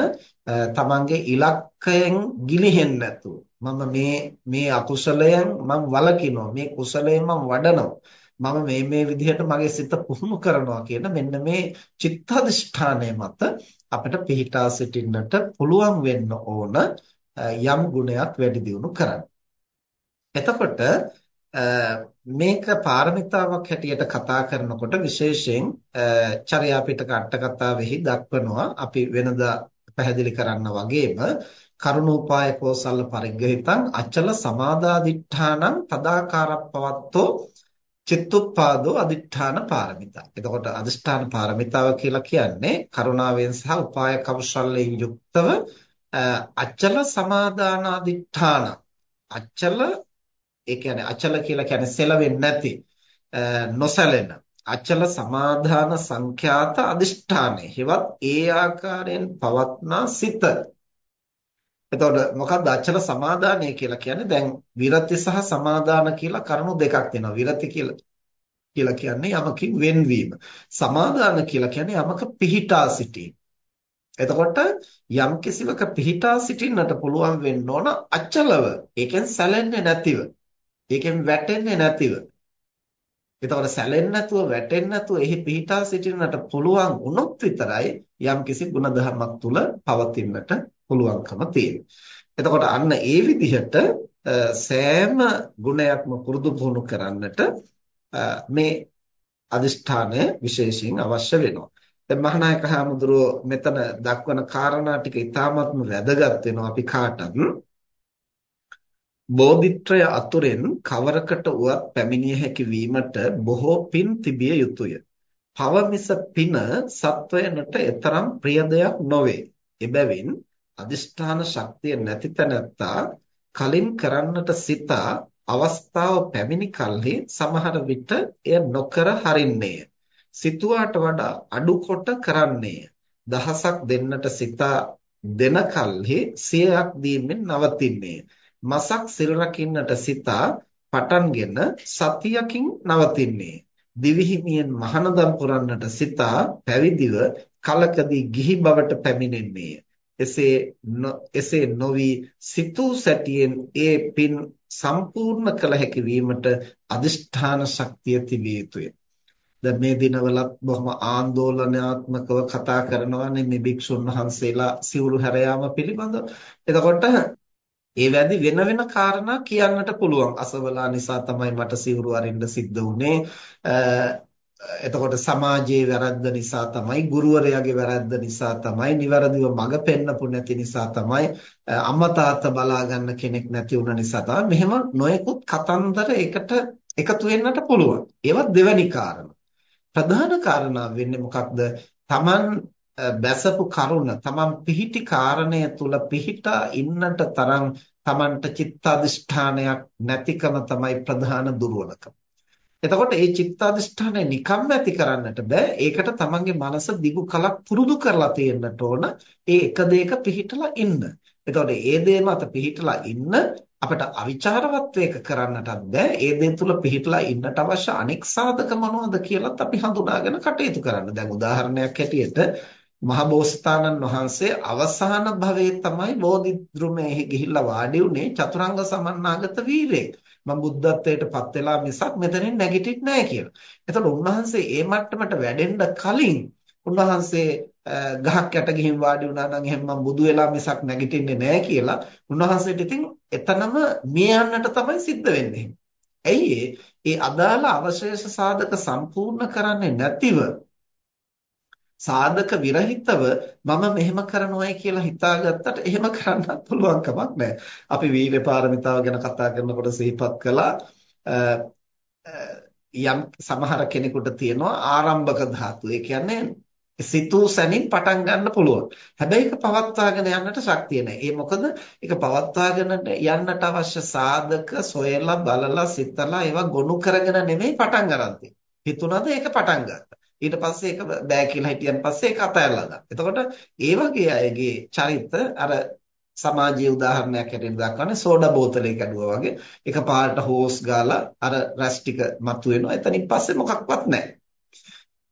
Speaker 1: තමන්ගේ ඉලක්කයෙන් ගිලිහෙන්නේ නැතුව මම මේ මේ අකුසලයෙන් මම වළකිනවා මේ කුසලයෙන් මම වඩනවා මම මේ මේ විදිහට මගේ සිත පුහුණු කරනවා කියන මෙන්න මේ චිත්තදිෂ්ඨානය මත අපිට පිහිටා සිටින්නට පුළුවන් වෙන්න ඕන යම් ගුණයක් වැඩි දියුණු කරන්න. එතකොට මේක පාරමිතාවක් හැටියට කතා කරනකොට විශේෂයෙන් චර්යා පිටක අට කතාවෙහි දක්වනවා අපි වෙනදා පැහැදිලි කරන්න වගේම කරුණෝපාය කෝසල්ල පරිග්‍රහිතං අචල සමාදාදිඨානං තදාකාරප්පවත්තෝ චිත්තුප්පාදෝ අදිඨාන පාරමිතා. එතකොට අදිෂ්ඨාන පාරමිතාව කියලා කියන්නේ කරුණාවෙන් සහ උපාය කෞශල්‍යයෙන් යුක්තව අචල සමාදානාදිඨාන. අචල ඒ කියන්නේ අචල කියලා කියන්නේ සෙලවෙන්නේ නැති නොසැලෙන අචල සමාධාන සංඛ්‍යාත අදිෂ්ඨානේ. හෙවත් ඒ ආකාරයෙන් පවත්නා සිත. එතකොට මොකක්ද අචල සමාදානය කියලා කියන්නේ? දැන් විරති සහ සමාදාන කියලා කරුණු දෙකක් තියෙනවා. විරති කියලා කියලා කියන්නේ යමකින් වෙන්වීම. සමාදාන කියලා කියන්නේ යමක පිහිටා සිටීම. එතකොට යම් කිසිවක පිහිටා සිටින්නට පුළුවන් වෙන්න ඕන අචලව. ඒකෙන් සැලෙන්නේ නැතිව. ඒකෙන් වැටෙන්නේ නැතිව. එතකොට සැලෙන්නේ නැතුව වැටෙන්නේ නැතුව එහි පිහිටා සිටින්නට පුළුවන් වුණොත් විතරයි යම්කිසි ಗುಣධර්මයක් තුල පවතින්නට පුළුවන්කම තියෙන්නේ. එතකොට අන්න ඒ විදිහට සෑම ගුණයක්ම පුරුදු පුහුණු කරන්නට මේ අදිෂ්ඨානය විශේෂයෙන් අවශ්‍ය වෙනවා. දැන් මහානායක හාමුදුරුවෝ මෙතන දක්වන කාරණා ටික ඉතාමත්ම වැදගත් වෙනවා අපි කාටත්. බෝධිත්‍රය අතුරෙන් කවරකට වුවත් පැමිණිය හැකි වීමට බොහෝ පින් තිබිය යුතුය. පවමිස පින සත්වයනට එතරම් ප්‍රිය දෙයක් නොවේ. එබැවින් අදිෂ්ඨාන ශක්තිය නැති තැනැත්තා කලින් කරන්නට සිතා අවස්ථාව පැමිණි කල්හි සමහර විට එය නොකර හරින්නේය. සිතුවාට වඩා අඩු කොට කරන්නේය. දහසක් දෙන්නට සිතා දෙන කල්හි සියයක් දීමෙන් නවතින්නේය. මසක් සිල් රකින්නට සිතා පටන්ගෙන සතියකින් නවතින්නේ. දිවිහිමියෙන් මහානදම් පුරන්නට සිතා පැවිදිව කලකදී ගිහි බවට පැමිණෙන්නේ. එසේ එසේ නොවි සිතූ සැටියෙන් ඒ පින් සම්පූර්ණ කළ හැකි වීමට අදිෂ්ඨාන ශක්තිය තිබිය යුතුය. දැන් මේ දිනවලත් බොහොම ආందోලනාත්මකව කතා කරනවානේ මේ භික්ෂුන් වහන්සේලා සිවුරු හැර යාම පිළිබඳව. එතකොට ඒ වැඩි වෙන වෙන කාරණා කියන්නට පුළුවන්. අසවලා නිසා තමයි මට සිවුරු අරින්න සිද්ධ වුනේ. එතකොට සමාජයේ වැරද්ද නිසා තමයි, ගුරුවරයාගේ වැරද්ද නිසා තමයි, නිවැරදිව මඟ පෙන්නපු නැති නිසා තමයි, අම්මා තාත්තා බලා ගන්න කෙනෙක් නැති වුණ නිසා තමයි. මෙහෙම නොයෙකුත් කතන්දර එකට එකතු වෙන්නට පුළුවන්. ඒවත් දෙවැනි කාරණා. ප්‍රධාන කාරණා වෙන්නේ මොකක්ද? Taman බැසපු කරුණ තමන් පිහිටි කාරණය තුල පිහිටා ඉන්නට තරම් තමන්ට චිත්තාදිෂ්ඨානයක් නැතිකම තමයි ප්‍රධාන දුර්වලකම. එතකොට මේ චිත්තාදිෂ්ඨානය නිකම්ම ඇති කරන්නට බෑ. ඒකට තමන්ගේ මනස දිගු කලක් පුරුදු කරලා තියෙන්නට ඕන. ඒ එක දෙයක පිහිටලා ඉන්න. එතකොට ඒ දේ මත පිහිටලා ඉන්න අපිට අවිචාරවත් වේක කරන්නටත් බෑ. ඒ දේ තුල පිහිටලා ඉන්නට අවශ්‍ය අනෙක් සාධක මොනවද කියලාත් අපි හඳුනාගෙන කටයුතු කරන්න. දැන් උදාහරණයක් හැටියට මහබෝසතාණන් වහන්සේ අවසාන භවයේ තමයි බෝධිද්‍රුමයේ ගිහිල්ලා වාඩි වුණේ චතුරංග සමන්නාගත වීරයෙක්. මම බුද්ධත්වයට පත් වෙලා මිසක් මෙතනින් නැගිටින්නේ නැහැ කියලා. එතකොට උන්වහන්සේ ඒ මට්ටමට වැඩෙන්න කලින් උන්වහන්සේ ගහක් යට ගිහින් වාඩි වුණා නම් එහෙනම් මම බුදු වෙලා මිසක් නැගිටින්නේ නැහැ කියලා උන්වහන්සේට ඉතින් එතනම මිය යන්නට තමයි සිද්ධ වෙන්නේ. ඇයි ඒ අදාළ අවශේෂ සාධක සම්පූර්ණ කරන්නේ නැතිව සාධක විරහිතව මම මෙහෙම කරනවායි කියලා හිතාගත්තට එහෙම කරන්නත් පුළුවන් කමක් නැහැ. අපි වීර්ය පාරමිතාව ගැන කතා කරනකොට සිහිපත් කළා යම් සමහර කෙනෙකුට තියෙනවා ආරම්භක ධාතු. ඒ කියන්නේ සිතූ සැනින් පටන් ගන්න පුළුවන්. හැබැයි ඒක පවත්වාගෙන යන්නට ශක්තිය නැහැ. ඒ මොකද ඒක පවත්වාගෙන යන්නට අවශ්‍ය සාධක සොයලා බලලා සිතලා ඒවා ගොනු කරගෙන නෙමෙයි පටන් ගන්න හිතුණාද ඒක පටන් ගත්තා. ඊට පස්සේ ඒක බෑ කියලා හිටියන් පස්සේ ඒක අතහැරලා දානවා. එතකොට ඒ වගේ අයගේ චරිත අර සමාජීය උදාහරණයක් හැටියට දක්වන්නේ සෝඩා බෝතලයක ඇදුවා වගේ එකපාරට හෝස් ගාලා අර රැස් ටික මතුවෙනවා. එතනින් පස්සේ මොකක්වත් නැහැ.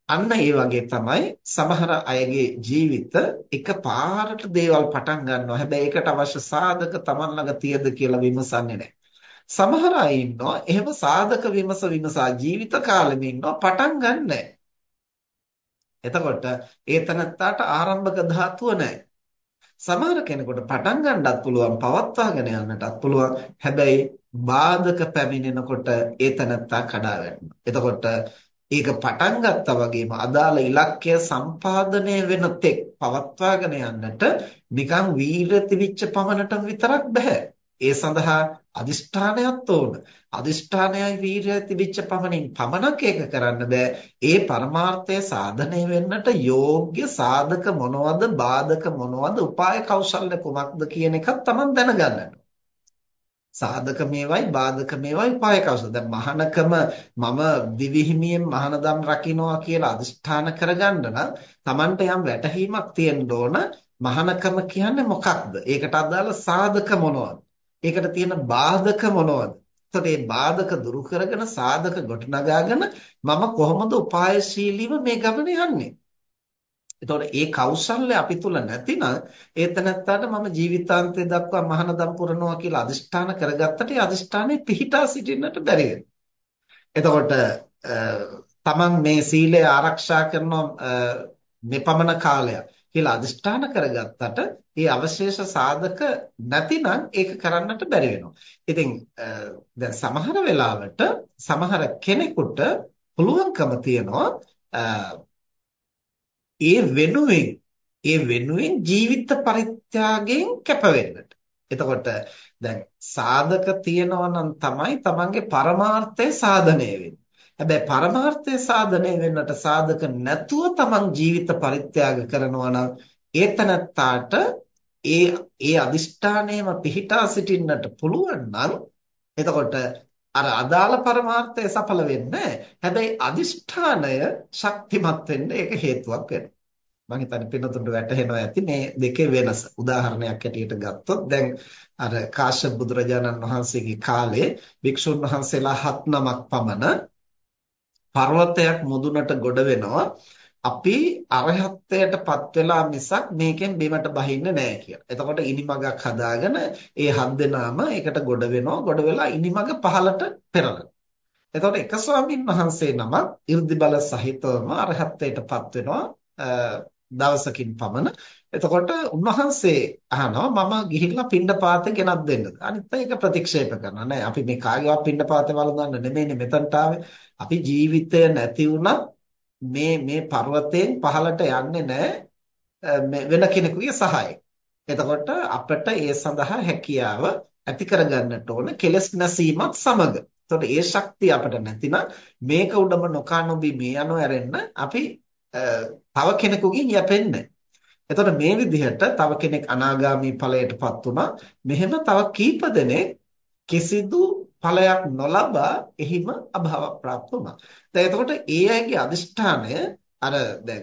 Speaker 1: අන්න ඒ වගේ තමයි සමහර අයගේ ජීවිත එකපාරට දේවල් පටන් ගන්නවා. හැබැයි ඒකට අවශ්‍ය සාධක Taman ළඟ තියද කියලා විමසන්නේ නැහැ. සමහර අය ඉන්නවා එහෙම සාධක විමස විමසා ජීවිත කාලෙම ඉන්නවා පටන් ගන්නෑ. එතකොට ඒ තනත්තාට ආරම්භක ධාතුව නැහැ. සමහර කෙනෙකුට පටන් ගන්නත් පුළුවන් පවත්වාගෙන යන්නටත් පුළුවන්. හැබැයි බාධක පැමිණෙනකොට ඒ තනත්තා කඩා වැටෙනවා. එතකොට ඒක පටන් ගත්තා වගේම අදාළ ඉලක්කය සම්පාදනය වෙන තෙක් පවත්වාගෙන යන්නට නිකන් වීරිය තිබිච්ච පමණට විතරක් බෑ. ඒ සඳහා අදිෂ්ඨානයක් ඕන. අදිෂ්ඨානයයි වීරියයි තිබිච්ච පමණින් පමණක් ඒක කරන්න බෑ. ඒ පරමාර්ථය සාධනය වෙන්නට යෝග්‍ය සාධක මොනවද, බාධක මොනවද, උපාය කෞශල්‍ය කුමක්ද කියන එකත් Taman දැනගන්න සාධක මේවයි බාධක මේවයි උපාය කෞශල. දැන් මහානකම මම දිවිහිමියෙන් මහානදම් රකින්නවා කියලා අදිෂ්ඨාන කරගන්න නම් Tamanට යම් වැටහීමක් තියෙන්න ඕන. මහානකම කියන්නේ මොකක්ද? ඒකට අදාළ සාධක මොනවද? ඒකට තියෙන බාධක මොනවද? එතකොට මේ බාධක දුරු කරගෙන සාධක ගොඩනගාගෙන මම කොහොමද උපායශීලීව මේ ගමන යන්නේ? එතකොට ඒ කෞශල්‍ය අපි තුල නැතිනම් ඒත නැත්තාට මම ජීවිතාන්තය දක්වා මහානදම් පුරනවා කියලා අදිෂ්ඨාන කරගත්තට ඒ අදිෂ්ඨානේ පිහිටා සිටින්නට බැරි එතකොට තමන් මේ සීලය ආරක්ෂා කරනවා මෙපමණ කාලයක් කියලා අදිෂ්ඨාන කරගත්තට ඒ අවශේෂ සාධක නැතිනම් ඒක කරන්නට බැරි වෙනවා. ඉතින් දැන් සමහර වෙලාවට සමහර කෙනෙකුට පුළුවන්කම තියනවා ඒ වෙනුවෙන් ඒ වෙනුවෙන් ජීවිත පරිත්‍යාගයෙන් කැප වෙන්නට. එතකොට දැන් සාධක තියනවා නම් තමයි තමන්ගේ පරමාර්ථය සාධනය වෙන්නේ. හැබැයි පරමාර්ථය සාධනය වෙන්නට සාධක නැතුව තමන් ජීවිත පරිත්‍යාග කරනවා නම් ඒතනත්තාට ඒ ඒ අදිෂ්ඨානයම පිහිටා සිටින්නට පුළුවන් නම් එතකොට අර අදාළ පරමාර්ථය සඵල වෙන්නේ හැබැයි අදිෂ්ඨානය ශක්තිමත් වෙන්න ඒක හේතුවක් වෙනවා. මම හිතන්නේ පින්නතුන්ට වැටහෙනවා ඇති මේ දෙකේ වෙනස. උදාහරණයක් ඇටියට ගත්තොත් දැන් අර කාශ්‍යප බුදුරජාණන් වහන්සේගේ කාලේ භික්ෂුන් වහන්සේලා හත් නමක් පමණ පර්වතයක් මුදුනට ගොඩ වෙනවා අපි අරහත්ත්වයටපත් වෙලා මිසක් මේකෙන් බිමට බහින්නේ නැහැ කියලා. එතකොට ඉනිමගක් හදාගෙන ඒ හත් දෙනාම ඒකට ගොඩ වෙනවා. ගොඩ වෙලා ඉනිමග පහලට පෙරලනවා. එතකොට එක ස්වාමින් වහන්සේ නමක් 이르දි බල සහිතවම අරහත්ත්වයටපත් වෙනවා දවසකින් පමණ. එතකොට උන්වහන්සේ අහනවා මම ගිහිල්ලා පින්ඩපාතේ ගෙනත් දෙන්නද? අනිත් ඒක ප්‍රතික්ෂේප කරනවා. නෑ අපි මේ කාගේවත් පින්ඩපාතේ වළඳන්න නෙමෙයිනේ මෙතනට අපි ජීවිතය නැති වුණත් මේ මේ පර්වතයෙන් පහළට යන්නේ නැහැ වෙන කෙනෙකුගේ සහායයෙන්. එතකොට අපිට ඒ සඳහා හැකියාව ඇති කරගන්නට ඕන කෙලස් නැසීමත් සමග. එතකොට ඒ ශක්තිය අපිට නැතිනම් මේක උඩම නොකා නොබී මේ යනෝ ඇරෙන්න අපි තව කෙනෙකුගෙන් යැපෙන්නේ. එතකොට මේ විදිහට තව කෙනෙක් අනාගාමී ඵලයටපත් වුණා. මෙහෙම තව කීප දෙනෙක් කිසිදු ඵලයක් නොලබා එහිම අභව ප්‍රාප්ත වුණා. දැන් එතකොට ඒ අයගේ අදිෂ්ඨානය අර දැන්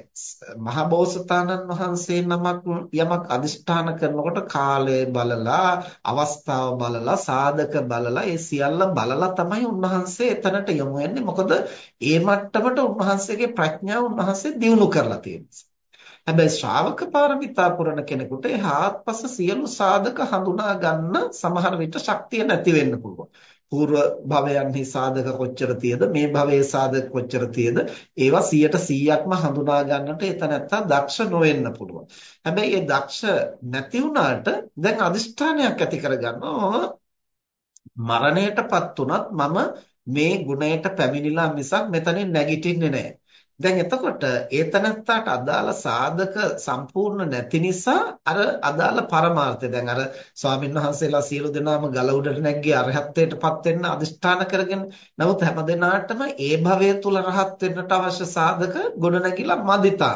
Speaker 1: මහ බෝසතාණන් වහන්සේ නමක් යමක් අදිෂ්ඨාන කරනකොට කාලය බලලා අවස්ථාව බලලා සාධක බලලා ඒ සියල්ල බලලා තමයි උන්වහන්සේ එතනට යොමු වෙන්නේ මොකද ඒ මට්ටමට උන්වහන්සේගේ ප්‍රඥාව උන්වහන්සේ දියුණු කරලා තියෙනවා හැබැයි ශ්‍රාවක පාරමිතා පුරන කෙනෙකුට හාත්පස සියලු සාධක හඳුනා ගන්න සමහර විට ශක්තිය නැති වෙන්න පුළුවන්. పూర్ව භවයන්හි සාධක කොච්චර තියද මේ භවයේ සාධක කොච්චර තියද ඒවා 100%ක්ම හඳුනා ගන්නට එතනත්තා දක්ෂ නොවෙන්න පුළුවන්. හැබැයි ඒ දක්ෂ නැති වුණාට දැන් අදිෂ්ඨානයක් ඇති කරගන්නවා මරණයටපත් උනත් මම මේ ගුණයට පැමිණිලා මිසක් මෙතනින් නැගිටින්නේ නැහැ. දැන් එතකොට ඒතනත්තාට අදාළ සාධක සම්පූර්ණ නැති නිසා අර අදාළ පරමාර්ථය දැන් අර ස්වාමීන් වහන්සේලා සියලු දෙනාම ගල උඩට නැග්ගේ අරහත්ත්වයටපත් වෙන්න අදිෂ්ඨාන කරගෙන නමුත් හැම දිනාටම ඒ භවය තුල රහත් වෙන්නට අවශ්‍ය සාධක ගොඩනැගිලා මදිතා.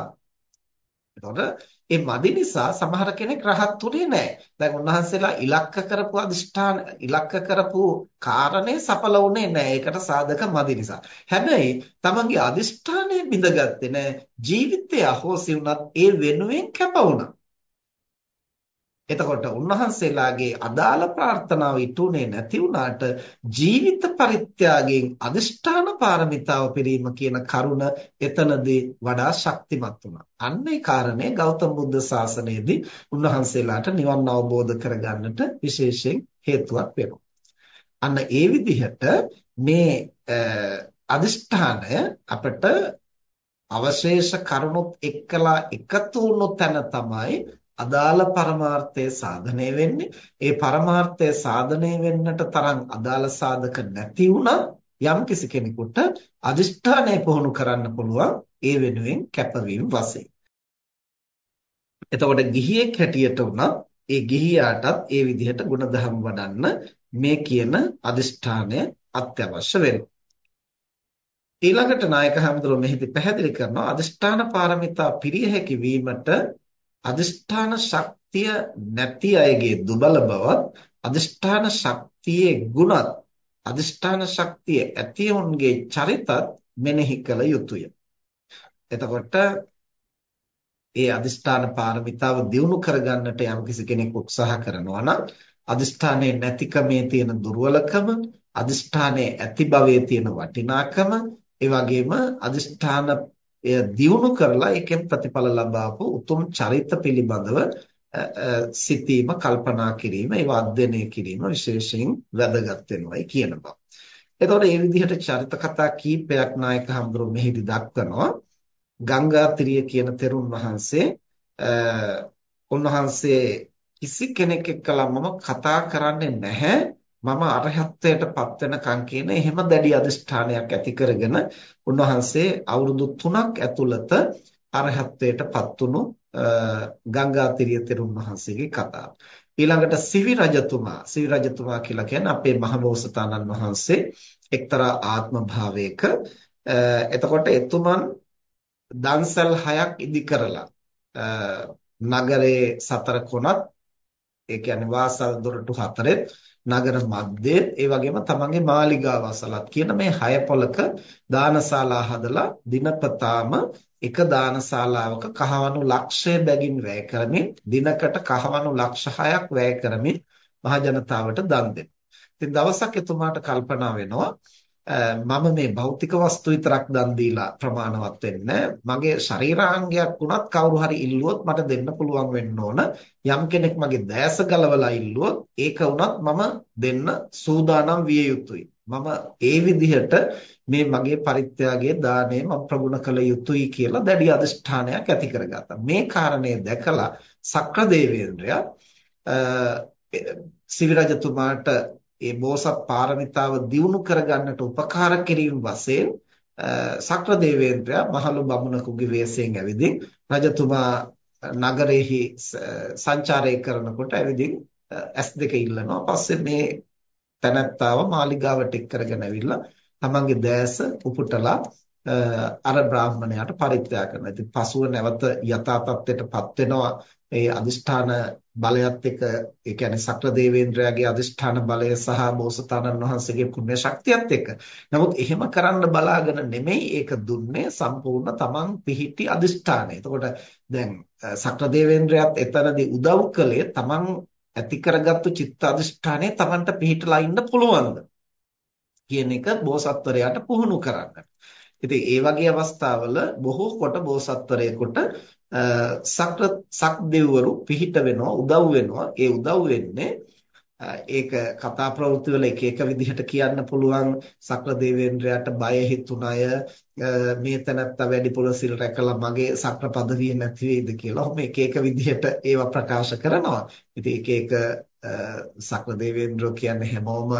Speaker 1: එතකොට ඒ මදි නිසා සමහර කෙනෙක් රහත් උනේ නැහැ. දැන් උන්වහන්සේලා ඉලක්ක කරපු අදිෂ්ඨාන ඉලක්ක කරපු කාරණේ සඵල උනේ නැහැ. ඒකට සාධක මදි නිසා. හැබැයි තමන්ගේ අදිෂ්ඨානය බිඳගත්තේ නැහැ. ජීවිතය අහෝසි වුණත් ඒ වෙනුවෙන් කැප වුණා. එතකොට උන්වහන්සේලාගේ අදාළ ප්‍රාර්ථනාව ඉටුනේ නැති වුණාට ජීවිත පරිත්‍යාගයෙන් අදිෂ්ඨාන පාරමිතාව පිරීම කියන කරුණ එතනදී වඩා ශක්තිමත් වුණා. අන්න ඒ කාරණේ ගෞතම බුද්ධ ශාසනයේදී උන්වහන්සේලාට නිවන් අවබෝධ කරගන්නට විශේෂයෙන් හේතුවක් වෙනවා. අන්න ඒ විදිහට මේ අදිෂ්ඨානය අපට අවශේෂ කරුණුත් එක්කලා එකතු වුණු තැන තමයි අදාළ පරමාර්ථය සාධනය වෙන්නේ. ඒ පරමාර්ථය සාධනය වෙන්නට තරම් අදාළ සාධක නැති වුණා යම් කිසි කෙනෙකුට අදිෂ්ඨානය පුහුණු කරන්න පුළුවන් ඒ වෙනුවෙන් කැපවීම වශයෙන්. එතකොට ගිහියෙක් හැටියට උනත් ඒ ගිහියාටත් ඒ විදිහට ಗುಣධම් වඩන්න මේ කියන අදිෂ්ඨානය අත්‍යවශ්‍ය වෙනවා. ඊළඟට නායක හැමදෙරෝ මෙහිදී පැහැදිලි කරනවා අදිෂ්ඨාන පාරමිතා පිරිය හැකි වීමට අදිෂ්ඨාන ශක්තිය නැති අයගේ දුබල බවත් අදිෂ්ඨාන ශක්තියේ ගුණත් අදිෂ්ඨාන ශක්තිය ඇතිවුන්ගේ චරිතත් මෙනෙහි කළ යුතුය. එතකොට ඒ අදිෂ්ඨාන පාරමිතාව දියුණු කරගන්නට යම්කිසි කෙනෙක් උත්සාහ කරනවා නම් අදිෂ්ඨානයේ නැතිකමේ තියෙන දුර්වලකම අදිෂ්ඨානයේ ඇති භවයේ තියෙන වටිනාකම ඒ වගේම අදිෂ්ඨාන එය දියුණු කරලා ඒකෙන් ප්‍රතිඵල ලබාපු උතුම් චරිත පිළිබඳව සිතීම කල්පනා කිරීම ඒව අධ්‍යයනය කිරීම විශේෂයෙන් වැදගත් වෙනවායි කියන බව. එතකොට මේ විදිහට චරිත කතා කීපයක් නායක හඳුරු මෙහිදී දක්වනවා. ගංගාතිරිය කියන තෙරුන් වහන්සේ උන්වහන්සේ කිසි කෙනෙක් එක්කලා මම කතා කරන්නේ නැහැ මම අරහත්ත්වයටපත් වෙනකන් කියන එහෙම දැඩි අදිෂ්ඨානයක් ඇති කරගෙන උන්වහන්සේ අවුරුදු 3ක් ඇතුළත අරහත්ත්වයටපත් වුණු ගංගාතිරිය තෙරුන් වහන්සේගේ කතාව. ඊළඟට සිවි රජතුමා සිවි රජතුමා කියලා කියන්නේ අපේ මහබෝසතාණන් වහන්සේ එක්තරා ආත්ම භාවයක එතකොට එතුමන් දන්සල් හයක් ඉදි කරලා නගරේ සතර කොනත් ඒ කියන්නේ වාසල් දොරටු හතරෙත් නගර මැද්දේ ඒ වගේම තමන්ගේ මාලිගාව අසලත් කියන මේ හය පොලක දානශාලා හදලා දිනපතාම එක දානශාලාවක කහවණු ලක්ෂය බැගින් වැය කරමින් දිනකට කහවණු ලක්ෂ 6ක් වැය කරමින් මහ ජනතාවට දන් දෙනවා. ඉතින් දවසක් එතුමාට කල්පනා වෙනවා මම මේ භෞතික වස්තු විතරක් දන් දීලා ප්‍රමාණවත් වෙන්නේ. මගේ ශරීරාංගයක් වුණත් කවුරු හරි ඉල්ලුවොත් මට දෙන්න පුළුවන් වෙන්න ඕන. යම් කෙනෙක් මගේ දැස ගලවලා ඉල්ලුවොත් ඒක වුණත් මම දෙන්න සූදානම් විය යුතුයි. මම ඒ විදිහට මේ මගේ පරිත්‍යාගයේ දාණය මම ප්‍රගුණ කළ යුතුයි කියලා දැඩි අදිෂ්ඨානයක් ඇති කරගත්තා. මේ කාරණේ දැකලා සක්‍ර දේවේන්ද්‍රයා සිවි රජතුමාට ඒ බෝසත් පාරමිතාව දියුණු කරගන්නට උපකාර කිරීම වශයෙන් සක්‍ර දේවේන්ද්‍රයා මහලු බමුණකුගේ වෙස්යෙන් ඇවිදින් රජතුමා නගරෙහි සංචාරය කරනකොට ඇවිදින් S2 ඉල්ලනවා. පස්සේ මේ තැනැත්තාව මාලිගාවට එක් කරගෙන ඇවිල්ලා තමන්ගේ දැස උපුටලා අර බ්‍රාහ්මණයාට පරිත්‍යාග කරනවා. ඉතින් පසුව නැවත යථා තත්ත්වයටපත් වෙනවා. ඒ අදිෂ්ඨාන බලයත් එක්ක ඒ කියන්නේ සක්‍ර දේවේන්ද්‍රයාගේ අදිෂ්ඨාන බලය සහ බෝසතාණන් වහන්සේගේ පුණ්‍ය ශක්තියත් එක්ක. නමුත් එහෙම කරන්න බලාගෙන නෙමෙයි ඒක දුන්නේ සම්පූර්ණ තමන් පිහිටි අදිෂ්ඨානය. එතකොට දැන් සක්‍ර දේවේන්ද්‍රයාත් එතරම්දී උදව් කළේ තමන් ඇති කරගත්තු චිත්ත අදිෂ්ඨානය තමන්ට පිහිටලා ඉන්න පුළුවන්ද කියන එක බෝසත්වරයාට පුහුණු කරන්න. ඉතින් ඒ වගේ අවස්ථාවල බොහෝ කොට බෝසත්වරයෙකුට සක්‍ර සක් දෙවරු පිහිට වෙනවා උදව් වෙනවා ඒ උදව් වෙන්නේ ඒක කතා ප්‍රවෘත්ති වල එක එක විදිහට කියන්න පුළුවන් සක්‍ර දේවේන්ද්‍රයාට බය හිතුණ අය මේ තැනත්තා වැඩිපුර සිල් රැකලා මගේ සක්‍ර පදවිය නැති වෙයිද කියලා. ඔහොම එක එක විදිහට ඒවා ප්‍රකාශ කරනවා. ඉතින් එක එක සක්‍ර දේවේන්ද්‍රෝ කියන්නේ හැමෝම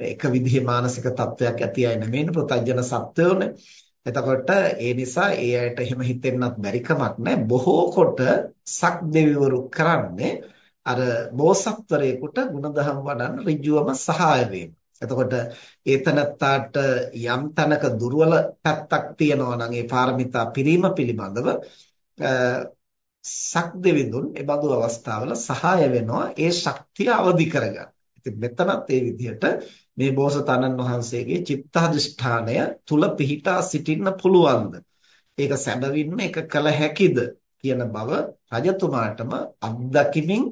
Speaker 1: එක විදිහේ මානසික තත්වයක් ඇති අය නෙමෙයි ප්‍රත්‍යජන සත්වයෝනේ. එතකොට ඒ නිසා ඒ අයට එහෙම හිතෙන්නත් බැරි කමක් නැහැ. බොහෝ කොට සක් දෙවිවරු කරන්නේ අර බෝසත්වරයෙකුට ಗುಣධම් වඩන්න ඍජුවම සහාය වීම. එතකොට ඒතනත්තාට යම් තැනක දුර්වල පැත්තක් තියෙනවා නම් ඒ පාරමිතා පිරීම පිළිබඳව සක් දෙවිඳුන් ඒ බඳු අවස්ථාවල සහාය වෙනවා ඒ ශක්තිය අවදි කරගන්න. ඉතින් මෙතනත් ඒ විදිහට මේ බෝසතාණන් වහන්සේගේ චිත්තාදිෂ්ඨානය තුල පිහිටා සිටින්න පුළුවන්ද? ඒක සැබවින්ම ඒක කළ හැකිද කියන බව රජතුමාටම අත්දැකීමින්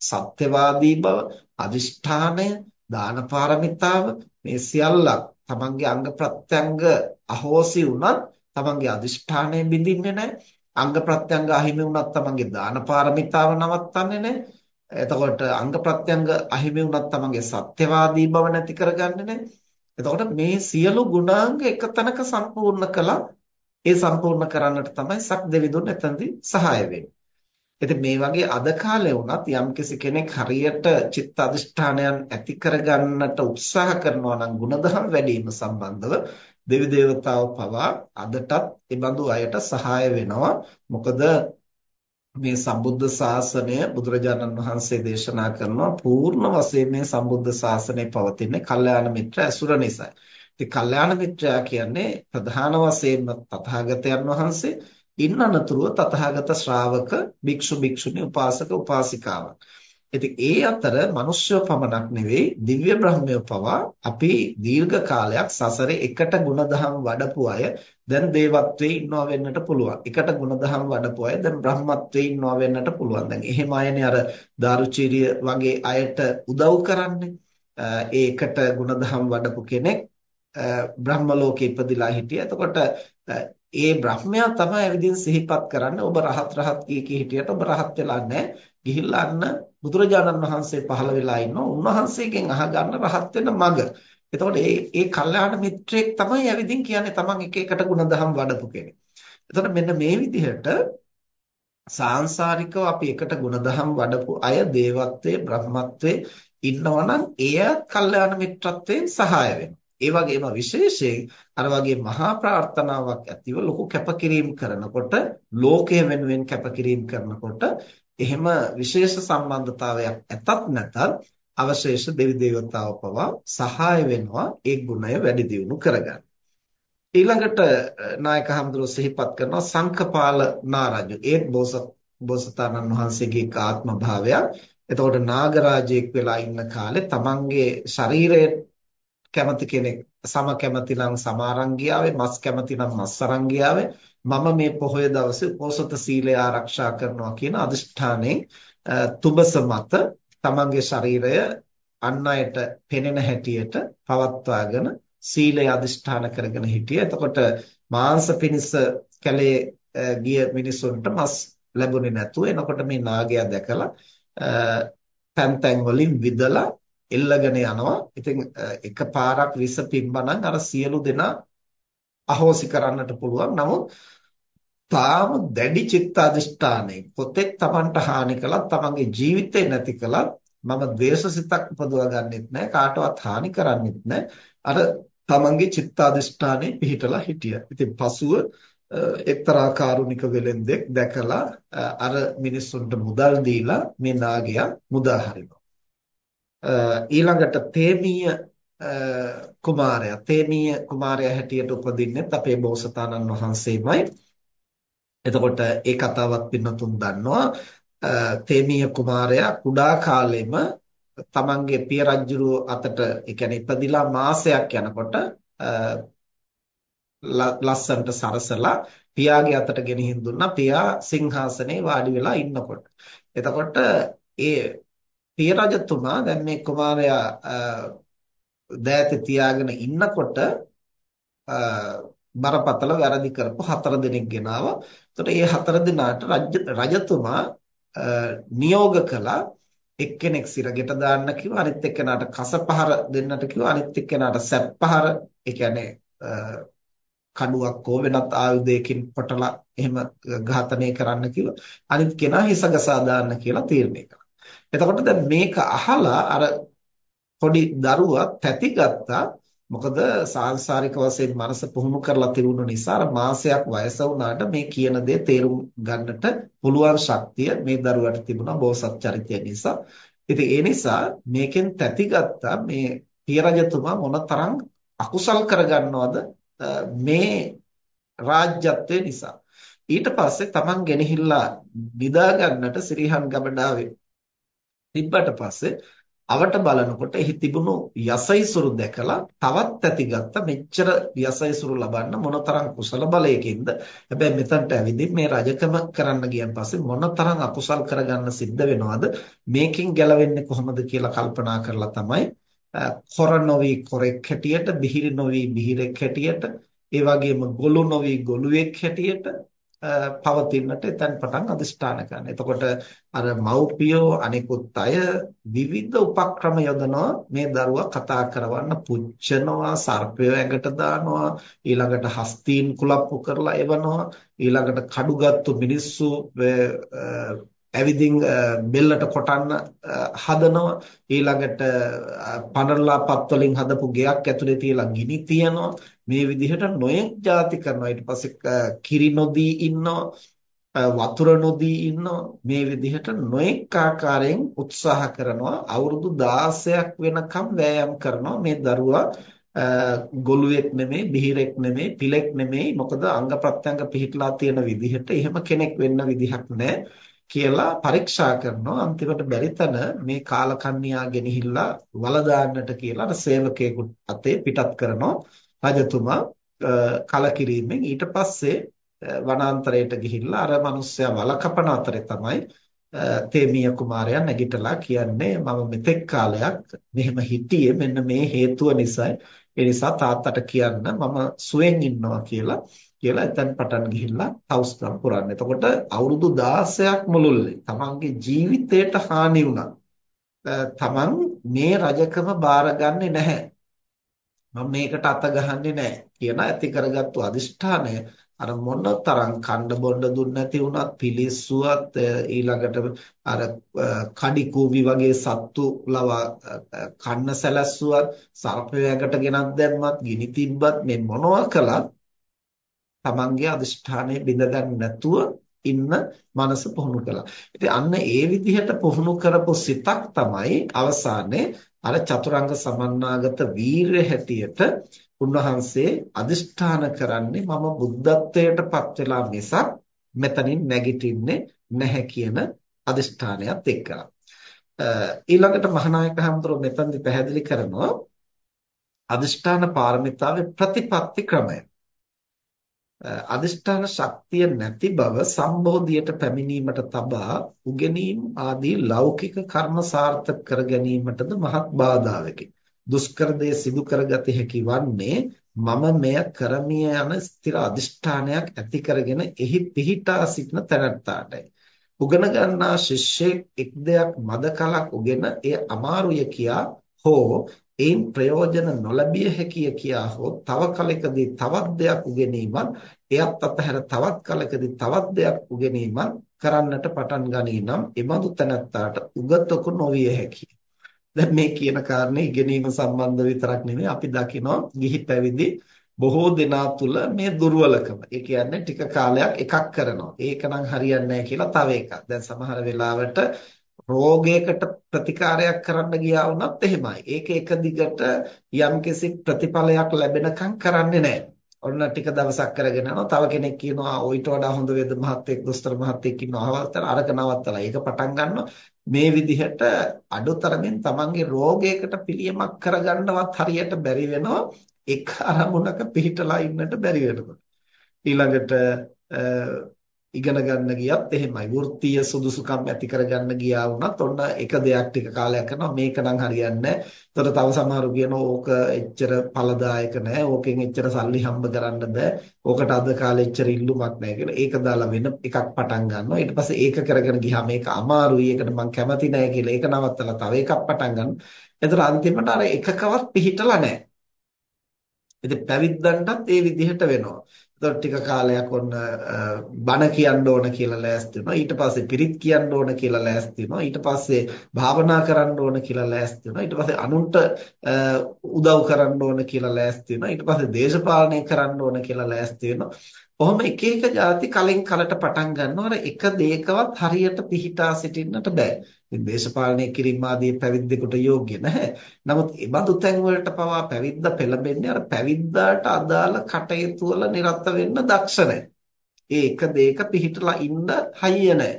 Speaker 1: සත්‍යවාදී බව, අදිෂ්ඨානය, දාන පාරමිතාව මේ සියල්ලක් තමන්ගේ අංග ප්‍රත්‍යංග අහෝසි වුණත් තමන්ගේ අදිෂ්ඨානය බිඳින්නේ නැහැ. අංග ප්‍රත්‍යංග අහිමි වුණත් තමන්ගේ දාන පාරමිතාව නවත්තන්නේ නැහැ. එතකොට අංග ප්‍රත්‍යංග අහිමි වුණත් තමන්ගේ සත්‍යවාදී බව නැති කරගන්නේ නැහැ. එතකොට මේ සියලු ගුණාංග එක තැනක සම්පූර්ණ කළා. ඒ සම්පූර්ණ කරන්නට තමයි සක් දෙවිඳුන් එතනදී සහාය වෙන්නේ. ඉතින් මේ වගේ අද කාලේ වුණත් යම්කිසි කෙනෙක් හරියට චිත්ත අධිෂ්ඨානයන් ඇති කරගන්නට උත්සාහ කරනවා නම් ಗುಣධම් වැඩි වීම සම්බන්ධව දෙවි දේවතාවෝ පවා අදටත් ඒ බඳු අයට සහාය වෙනවා. මොකද මේ සම්බුද්ධ ශාසනය බුදුරජාණන් වහන්සේ දේශනා කරනවා පූර්ණ වශයෙන් මේ සම්බුද්ධ ශාසනය පවතින්නේ කල්යාණ මිත්‍ර ඇසුර නිසායි. ඉතින් කල්යාණ මිත්‍රයා කියන්නේ ප්‍රධාන වශයෙන්ම තථාගතයන් වහන්සේ ඉන් අනතුරුව තථාගත ශ්‍රාවක භික්ෂු භික්ෂුණී උපාසක උපාසිකාවන්. ඉතින් ඒ අතර මිනිස්සු පමණක් නෙවෙයි දිව්‍ය බ්‍රහ්මය පවා අපි දීර්ඝ කාලයක් සසරේ එකට ಗುಣධම් වඩපු අය දැන් දේවත්වයේ ඉන්නවා වෙන්නට පුළුවන්. එකට ಗುಣධම් වඩපු අය දැන් බ්‍රහ්මත්වයේ ඉන්නවා වෙන්නට පුළුවන්. දැන් එහෙම අයනේ අර දාරුචීරිය වගේ අයට උදව් කරන්නේ. ඒකට ಗುಣධම් වඩපු කෙනෙක් බ්‍රහ්ම ලෝකෙ ඉපදිලා හිටියා. එතකොට ඒ බ්‍රහ්මයා තමයි එවිදින් සිහිපත් කරන්නේ. ඔබ රහත් රහත් කී කී හිටියට ඔබ රහත් වෙලා නැහැ. ගිහිල්ලා අන්න බුදුරජාණන් වහන්සේ පහළ වෙලා ඉන්නවා. උන්වහන්සේගෙන් අහගන්න රහත් වෙන මඟ. එතකොට මේ මේ කල්යාණ මිත්‍රයෙක් තමයි ඇවිදින් කියන්නේ තමන් එක එකට ಗುಣධම් වඩපු කෙනෙක්. එතකොට මෙන්න මේ විදිහට සාංශාරිකව අපි එකට ಗುಣධම් වඩපු අය දේවත්වයේ බ්‍රහ්මත්වයේ ඉන්නවනම් එය කල්යාණ මිත්‍රත්වයෙන් සහාය වෙනවා. ඒ වගේම විශේෂයෙන් අර වගේ මහා ප්‍රාර්ථනාවක් ඇතිව ලොකු කැපකිරීම කරනකොට ලෝකය වෙනුවෙන් කැපකිරීම කරනකොට එහෙම විශේෂ සම්බන්ධතාවයක් ඇතත් නැතත් අවශේෂ දෙවි දේවතාවෝ පවා සහාය වෙනවා ඒ ගුණය වැඩි දියුණු කරගන්න. ඊළඟට නායක හඳුරෝ සිහිපත් කරනවා සංකපාල නාරජු ඒත් බෝසත් බෝසතාණන් වහන්සේගේ ආත්ම භාවයක්. එතකොට නාගරාජයෙක් වෙලා ඉන්න කාලේ තමන්ගේ ශරීරයේ කැමති කෙනෙක් සම කැමති නම් සමාරංගියාවේ මස් කැමති නම් මස් අරංගියාවේ මම මේ පොහොය දවසේ උපෝසත සීලය ආරක්ෂා කරනවා කියන අදිෂ්ඨානයෙන් තුබස මත තමන්ගේ ශරීරය අන් අයට පෙනෙන හැටියට පවත්වාගෙන සීලය අදිෂ්ඨාන කරගෙන හිටිය. එතකොට මාංශ පිනිස කැලේ ගිය මිනිසුන්ට මස් ලැබුණේ නැතුව එනකොට මේ නාගයා දැකලා තැන් තැන් වලින් විදලා එල්ලගෙන යනවා. ඉතින් එකපාරක් විස පිම්බනම් අර සියලු දෙනා අහෝසි කරන්නට පුළුවන්. නමුත් තාම දැඩි චිත්ත අධිෂ්ඨානයෙන් පොතෙක් Tamanට හානි කළත් Tamanගේ ජීවිතේ නැති කළත් මම ද්වේෂසිතක් උපදවා ගන්නෙත් නැහැ කාටවත් හානි කරන්නෙත් නැහැ අර Tamanගේ චිත්ත අධිෂ්ඨානේ පිහිටලා හිටියා. ඉතින් පසුව එක්තරා කාරුණික වෙලෙන්දෙක් දැකලා අර මිනිස්සුන්ට මුදල් දීලා මේ නාගයා මුදා හරිනවා. ඊළඟට තේමීය කුමාරයා තේමීය කුමාරයා හැටියට උපදින්නෙත් අපේ බෝසතාණන් වහන්සේමයි. එතකොට ඒ කතාවත් පින්නතුන් දන්නවා. තේමීය කුමාරයා කුඩා කාලෙම තමන්ගේ පිය රජුරුව අතට ඒ කියන්නේ ඉපදිලා මාසයක් යනකොට ලස්සන්ට සරසලා පියාගේ අතට ගෙනihin දුන්නා. පියා සිංහාසනේ වාඩි වෙලා ඉන්නකොට. එතකොට ඒ පිය රජතුමා දැන් මේ කුමාරයා දෑතේ තියාගෙන ඉන්නකොට බරපතල වැරදි කරපු හතර දෙනෙක් ගෙනාවා. එතකොට මේ හතර දෙනාට රජතුමා නියෝග කළා. එක්කෙනෙක් සිරගෙට දාන්න කිව්වා අනිත් එක්කෙනාට කසපහර දෙන්නට කිව්වා අනිත් එක්කෙනාට සැප්පහර ඒ කියන්නේ කඩුවක් හෝ වෙනත් ආයුධයකින් පොටලා එහෙම ඝාතනය කරන්න කිව්වා. අනිත් කෙනා හිස ගසා දාන්න කියලා තීරණය කළා. එතකොට දැන් මේක අහලා අර පොඩි දරුවා තැතිගත්තා මොකද සාංශාරික වශයෙන් මනස පුහුණු කරලා තිබුණු නිසා අර මාසයක් වයස වුණාට මේ කියන දේ තේරුම් ගන්නට පුළුවන් ශක්තිය මේ දරුවට තිබුණා බෝසත් චරිතය නිසා. ඉතින් ඒ නිසා මේකෙන් තැතිගත්තා මේ පිය රජතුමා මොනතරම් අකුසල් කරගන්නවද මේ රාජ්‍යත්වය නිසා. ඊට පස්සේ Taman ගෙනහිල්ලා නිදා ගන්නට සිරිහන් ගබඩාවේ තිබ්බට පස්සේ අවට බලනකොට එහි තිබුණු යසයිසුරු දැකලා තවත් ඇතිගත්ත මෙච්චර යසයිසුරු ලබන්න මොනතරම් කුසල බලයකින්ද? හැබැයි මෙතනට ඇවිදින් මේ රජකම කරන්න ගියන් පස්සේ මොනතරම් අකුසල් කරගන්න සිද්ධ වෙනවද? මේකෙන් ගැලවෙන්නේ කොහොමද කියලා කල්පනා කරලා තමයි කොර නොවි කොරෙක් හැටියට බිහිරි නොවි බිහිරෙක් හැටියට ඒ වගේම ගොළු නොවි ගොළුෙක් හැටියට පවතින්නට එතෙන් පටන් අදිෂ්ඨාන කරනවා. එතකොට අර මව්පියෝ අනිකුත් අය විවිධ උපක්‍රම යොදනවා. මේ දරුවා කතා කරවන්න පුච්චනවා, සර්පය ඇඟට දානවා, ඊළඟට හස්තීන් කුලප්පු කරලා එවනවා, ඊළඟට කඩුගත්තු මිනිස්සු ඇවිදින් බෙල්ලට කොටන්න හදනවා. ඊළඟට පනරලා පත් වලින් හදපු ගෙයක් ඇතුලේ තියලා ගිනි තියනවා. මේ විදිහට නොයෙක් ಜಾති කරනවා. ඊට පස්සේ කිරි නොදී ඉන්නවා වතුර නොදී ඉන්නවා. මේ විදිහට නොයෙක් ආකාරයෙන් උත්සාහ කරනවා. අවුරුදු 16ක් වෙනකම් වෑයම් කරනවා. මේ දරුවා ගොළුෙක් නෙමෙයි බිහිරෙක් නෙමෙයි පිලෙක් නෙමෙයි. මොකද අංග ප්‍රත්‍යංග පිහිටලා තියෙන විදිහට එහෙම කෙනෙක් වෙන්න විදිහක් නැහැ කියලා පරීක්ෂා කරනවා. අන්තිමට බැරි තැන මේ කාලකන්ණියා ගෙනහිල්ලා වල දාන්නට කියලා අර සේවකයෙකු අතේ පිටත් කරනවා. රජතුමා කලකිරීමෙන් ඊට පස්සේ වනාන්තරයට ගිහිල්ලා අර මිනිස්සයා වල කපන අතරේ තමයි තේමිය කුමාරයා නැගිටලා කියන්නේ මම මෙතෙක් කාලයක් මෙහෙම හිටියේ මෙන්න මේ හේතුව නිසායි ඒ නිසා තාත්තට කියන්න මම සුවෙන් ඉන්නවා කියලා කියලා එතෙන් පටන් ගිහිල්ලා තවුස්කම් පුරන්න. එතකොට අවුරුදු 16ක් මුළුල්ලේ තමන්ගේ ජීවිතයට හානි වුණා. තමන් මේ රජකම බාරගන්නේ නැහැ. මම මේකට අත ගහන්නේ නැහැ කියන ඇති කරගත්තු අදිෂ්ඨානය අර මොන තරම් කණ්ඩ බොණ්ඩ දුන්න නැති වුණත් පිලිස්සුවත් ඊළඟට අර කඩි කූඹි වගේ සත්තු ලව කන්න සැලැස්සුවත් සර්පයකට ගෙනත් දැම්මත් ගිනි තිබ්බත් මේ මොනවා කළත් තමන්ගේ අදිෂ්ඨානය බිඳගන්න නැතුව ඉන්න මනස පුහුණු කළා. ඉතින් අන්න ඒ විදිහට පුහුණු කරපු සිතක් තමයි අවසානයේ අර චතුරංග සමන්නාගත වීරය හැටියට උන්වහන්සේ අදිෂ්ඨාන කරන්නේ මම බුද්ධත්වයට පත් වෙලා මිසක් මෙතනින් නැගිටින්නේ නැහැ කියන අදිෂ්ඨානයත් එක්කලා. ඊළඟට මහානායක හඳුරෝ මෙතනදි පැහැදිලි කරනවා අදිෂ්ඨාන පාරමිතාවේ ප්‍රතිපත්ති ක්‍රමය. අදිෂ්ඨාන ශක්තිය නැති බව සම්බෝධියට පැමිණීමට තබා උගෙනීම් ආදී ලෞකික කර්ම සාර්ථක කර ගැනීමටද මහත් බාධාවකි. දුෂ්කර දේ සිදු කරගත හැකි වන්නේ මම මෙය කරමිය යන ස්ථිර අදිෂ්ඨානයක් ඇති කරගෙන එහි පිහිටා සිටින තැනැත්තාටයි. උගන ගන්නා ශිෂ්‍යෙක් එක් දෙයක් මද කලක් උගෙන එය අමාරුය කියා හෝ ඒන් ප්‍රයෝජන නොලැබිය හැකිය කියා හෝ තව කලකදී තවත් දෙයක් උගෙනීමත් එයත් අතහැර තවත් කලකදී තවත් දෙයක් උගෙනීමත් කරන්නට පටන් ගනී නම් එබඳු තැනැත්තාට උගතක නොවිය හැකිය. දැන් මේ කියන කාරණේ ඉගෙනීම සම්බන්ධ විතරක් නෙමෙයි අපි දකිනවා ගිහි පැවිදි බොහෝ දෙනා තුල මේ දුර්වලකම. ඒ කියන්නේ ටික කාලයක් එකක් කරනවා. ඒක නම් හරියන්නේ නැහැ කියලා තව එකක්. දැන් සමහර වෙලාවට රෝගයකට ප්‍රතිකාරයක් කරන්න ගියා වුණත් එහෙමයි. ඒක එක දිගට යම්කිසි ප්‍රතිඵලයක් ලැබෙනකම් කරන්නේ නැහැ. ඔන්න ටික දවසක් කරගෙන යනවා. තව කෙනෙක් කියනවා ඔయిత වඩා හොඳ වේද මහත්තයෙක් දොස්තර මහත්තයෙක් ඉන්නවා. අවස්ථාව අරක නවත්තලා. ඒක පටන් ගන්නවා. මේ විදිහට අඩුතරමින් තමන්ගේ රෝගයකට පිළියමක් කරගන්නවත් හරියට බැරි වෙනවා. එක් අරමුණක පිහිටලා ඉන්නට බැරි වෙනකොට. ඊළඟට ඉගෙන ගන්න ගියත් එහෙමයි. වෘත්තීය සුදුසුකම් ඇති කරගන්න ගියා වුණත් ඔන්න එක දෙයක් ටික කාලයක් කරනවා මේක නම් හරියන්නේ නැහැ. ඒතර තව සමහරු කියනවා ඕක එච්චර ඵලදායක නැහැ. ඕකෙන් එච්චර සල්ලි හම්බ කරන්න බෑ. ඕකට අද කාලේ එච්චර ඉල්ලුමක් නැහැ කියලා. ඒක දාලා වෙන එකක් පටන් ගන්නවා. ඊට පස්සේ ඒක කරගෙන ගියාම මේක අමාරුයි. ඒකට මම කැමති නැහැ කියලා ඒක නවත්තලා තව එකක් පටන් ගන්නවා. ඒතර අන්තිමට අර එකකවත් පිහිටලා නැහැ. ඉතින් පැවිද්දන්ටත් ඒ විදිහට වෙනවා. එතකොට ටික කාලයක් ඔන්න බණ කියන්න ඕන කියලා ලෑස්ති වෙනවා. ඊට පස්සේ පිරිත් කියන්න ඕන කියලා ලෑස්ති වෙනවා. ඊට පස්සේ භාවනා කරන්න ඕන කියලා ලෑස්ති වෙනවා. ඊට පස්සේ අනුන්ට උදව් කරන්න ඕන කියලා ලෑස්ති වෙනවා. ඊට පස්සේ දේශපාලනය කරන්න ඕන කියලා ලෑස්ති වෙනවා. කොහොම එක එක જાති කලින් කලට පටන් ගන්නවා. අර එක දෙයකවත් හරියට පිහිටා සිටින්නට බෑ. ඉතින් දේශපාලනය කිරීම ආදී පැවිද්දෙකුට යෝග්‍ය නැහැ. නමුත් ඒ බඳු තැන් වලට පවා පැවිද්ද පෙළඹෙන්නේ අර පැවිද්දාට අදාළ කටයුතු වල නිරත වෙන්න දක්ෂ ඒ එක දෙයක පිහිටලා ඉන්න හයිය නැහැ.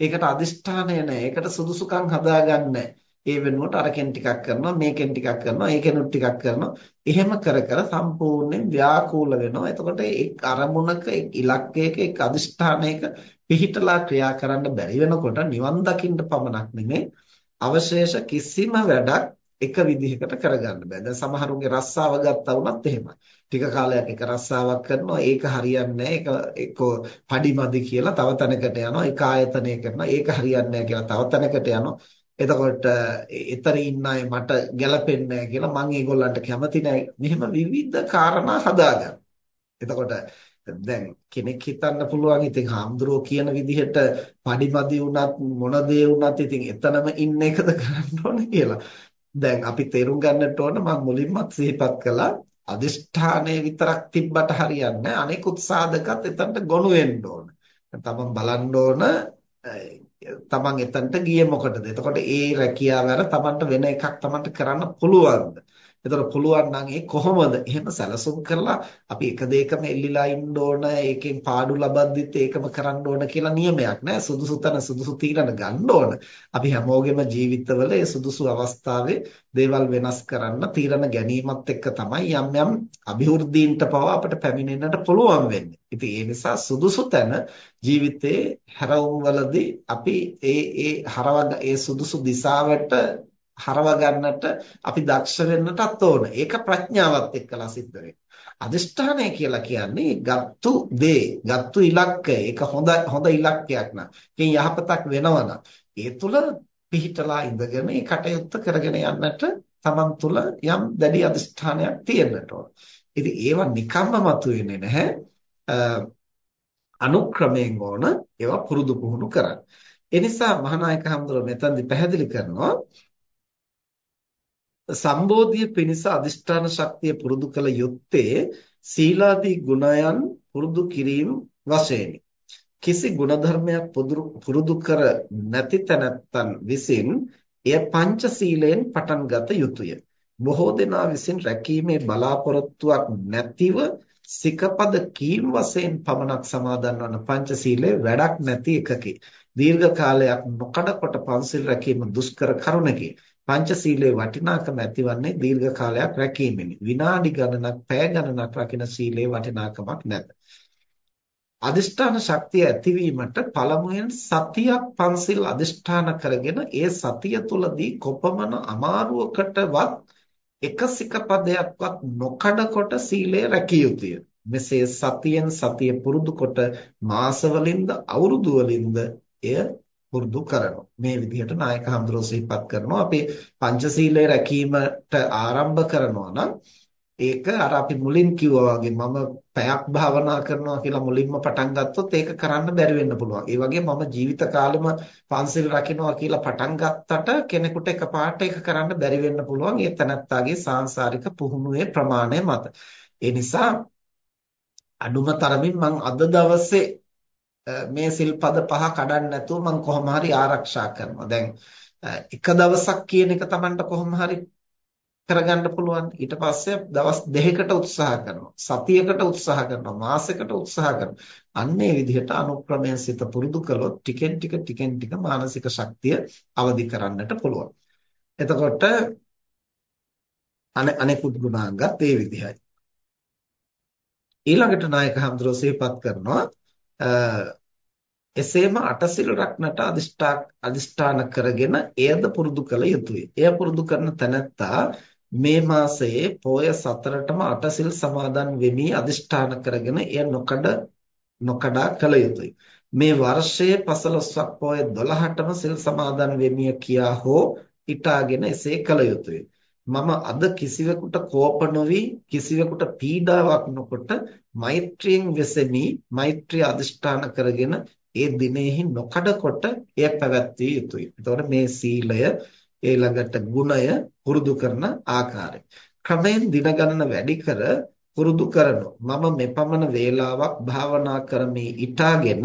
Speaker 1: ඒකට අදිෂ්ඨානය නැහැ. ඒකට සුදුසුකම් හදාගන්නේ ඒ වෙනුවට අරකින් ටිකක් කරනවා මේකෙන් ටිකක් කරනවා ඒකෙනුත් ටිකක් කරනවා එහෙම කර කර සම්පූර්ණයෙන් ව්‍යාකූල වෙනවා එතකොට එක් අරමුණක එක් ඉලක්කයක එක් අදිෂ්ඨානයක පිහිටලා ක්‍රියා කරන්න බැරි වෙනකොට නිවන් දකින්න පමණක් නෙමෙයි අවශේෂ කිසිම වැඩක් එක විදිහකට කරගන්න බෑ. දැන් සමහරුන්ගේ රස්සාව ගත්තා වුණත් එහෙමයි. ටික කාලයක් එක රස්සාවක් කරනවා ඒක හරියන්නේ ඒක එක්කෝ පඩිමදි කියලා තව තැනකට යනවා. ඒක ආයතනය කරනවා ඒක හරියන්නේ කියලා තව තැනකට යනවා. එතකොට ඊතර ඉන්න අය මට ගැලපෙන්නේ නැහැ කියලා මම ඒගොල්ලන්ට කැමති නැහැ. මෙහෙම විවිධ කාරණා හදාගන්න. එතකොට දැන් කෙනෙක් හිතන්න පුළුවන් ඉතින් හාමුදුරුවෝ කියන විදිහට පඩිමදි වුණත් මොන දේ වුණත් ඉතින් එතනම ඉන්න එකද කරන්න ඕනේ කියලා. දැන් අපි තේරුම් ගන්නට ඕන මම මුලින්මත් සිහිපත් කළා අදිෂ්ඨානයේ විතරක් තිබ්බට හරියන්නේ අනෙකුත් සාධකත් එතනට ගොනු වෙන්න ඕන. තමන් බලන්න ඕන තමන් එතනට ගියේ මොකටද? එතකොට ඒ රැකියාව අර තමන්ට වෙන එකක් තමන්ට කරන්න පුළුවන්ද? එතකොට පුළුවන් නම් ඒ කොහොමද? එහෙම සැලසුම් කරලා අපි එක දෙයකම එල්ලිලා ඉන්න ඕන, ඒකෙන් පාඩු ලබද්දිත් ඒකම කරන්න ඕන කියලා නියමයක් නෑ. සුදුසු තැන සුදුසු තීරණ ගන්න ඕන. අපි හැමෝගෙම ජීවිතවල ඒ සුදුසු අවස්ථාවේ දේවල් වෙනස් කරන්න තීරණ ගැනීමත් එක්ක තමයි යම් යම් અભිවෘද්ධීන්ට පවා අපිට පැමිණෙන්නට පුළුවන් වෙන්නේ. ඉතින් ඒ නිසා සුදුසු තැන ජීවිතේ හැරවුම් වලදී අපි ඒ ඒ හරව ඒ සුදුසු දිශාවට හරව ගන්නට අපි දක්ෂ වෙන්නටත් ඕන. ඒක ප්‍රඥාවත් එක්කලා සිද්ධ වෙනවා. අදිෂ්ඨානය කියලා කියන්නේ ගත්තු දේ, ගත්තු ඉලක්කය. ඒක හොඳ හොඳ ඉලක්කයක් නා. ඒකෙන් යහපතක් වෙනවනම් ඒ තුල පිහිටලා ඉඳගෙන මේ කටයුත්ත කරගෙන යන්නට තමන් තුළ යම් දැඩි අදිෂ්ඨානයක් තියෙන්නට ඕන. ඉතින් ඒවා නිකම්ම මතුවෙන්නේ නැහැ. අනුක්‍රමයෙන් ඕන ඒවා පුරුදු පුහුණු කරන්න. ඒ නිසා මහානායක හඳුර මෙතනදි පැහැදිලි කරනවා සම්බෝධිය පිණිස අදිෂ්ඨාන ශක්තිය පුරුදු කළ යුත්තේ සීලාදී ගුණයන් පුරුදු කිරීම වශයෙනි. කිසි ගුණධර්මයක් පුරුදු කර නැති තැනැත්තන් විසින් එය පංචශීලයෙන් පටන් ගත යුතුය. බොහෝ දෙනා විසින් රැකීමේ බලාපොරොත්තුවක් නැතිව සිකපද කීම් වශයෙන් පමණක් සමාදන් වන පංචශීලය වැඩක් නැති එකකි. දීර්ඝ කාලයක් නොකඩ කොට පන්සිල් රැකීම දුෂ්කර කරුණකි. පංචශීලයේ වටිනාකම ඇතිවන්නේ දීර්ඝ කාලයක් රැකීමෙනි. විනාඩි ගණනක්, පැය ගණනක් රකින සීලේ වටිනාකමක් නැත. අදිෂ්ඨාන ශක්තිය ඇතිවීමට පළමුවෙන් සතියක් පන්සිල් අදිෂ්ඨාන කරගෙන ඒ සතිය තුලදී කොපමණ අමාරුවකටවත් එකසික පදයක්වත් නොකඩ කොට සීලය රැකිය යුතුය. මෙසේ සතියෙන් සතිය පුරුදු කොට මාසවලින්ද අවුරුදු වලින්ද එය පුරුදු කරනවා. මේ විදිහට නායක හඳුරෝ සිහිපත් කරනවා. අපි පංචශීලය රැකීමට ආරම්භ කරනවා නම් ඒක අර අපි මුලින් කිව්වා වගේ මම පැයක් භාවනා කරනවා කියලා මුලින්ම පටන් ගත්තොත් ඒක කරන්න බැරි වෙන්න පුළුවන්. ඒ වගේ මම ජීවිත කාලෙම පන්සිල් රකින්නවා කියලා පටන් ගත්තට කෙනෙකුට එකපාරට ඒක කරන්න බැරි වෙන්න පුළුවන්. ඒ තනත්තාගේ සාංශාරික පුහුණුවේ ප්‍රමාණය මත. ඒ නිසා අඩුම තරමින් මම අද දවසේ මේ සිල්පද පහ කඩන්න නැතුව මම කොහොම හරි ආරක්ෂා කරනවා. දැන් එක දවසක් කියන එක Tamanට කොහොම හරි කරගන්න පුළුවන්. ඊට පස්සේ දවස් දෙකකට උත්සාහ කරනවා. සතියකට උත්සාහ කරනවා. මාසයකට උත්සාහ කරනවා. අන්න ඒ විදිහට අනුක්‍රමයෙන් සිත පුරුදු කළොත් ටිකෙන් ටික ටිකෙන් ටික මානසික ශක්තිය අවදි කරන්නට පුළුවන්. එතකොට අනෙකුත් ගුණාංගත් ඒ විදිහයි. ඊළඟට නායක හඳුරෝ සිහිපත් කරනවා එසේම අටසිල් රක්නට අදිෂ්ඨාන කරගෙන එයද පුරුදු කළ යුතුය. එය පුරුදු කරන තැනැත්තා මේ මාසයේ පොය සතරටම අටසිල් සමාදන් වෙමි අදිෂ්ඨාන කරගෙන එය නොකඩ නොකඩා කළ යුතුය. මේ වර්ෂයේ පසළොස්වක් පොය 12ටම සිල් සමාදන් වෙමිය කියා හෝ ඊටාගෙන එසේ කළ යුතුය. මම අද කිසිවෙකුට කෝප නොවි කිසිවෙකුට පීඩාවක් නොකොට මෛත්‍රියෙන් වෙසෙමි මෛත්‍රිය අදිෂ්ඨාන කරගෙන ඒ දිනෙහි නොකඩකොට එය පැවැත්විය යුතුයි. එතකොට මේ සීලය ඊළඟට ගුණය පුරුදු කරන ආකාරය. ක්‍රමයෙන් දින ගණන වැඩි කර පුරුදු කරනවා. මම මෙපමණ වේලාවක් භාවනා කරමි ඊටාගෙන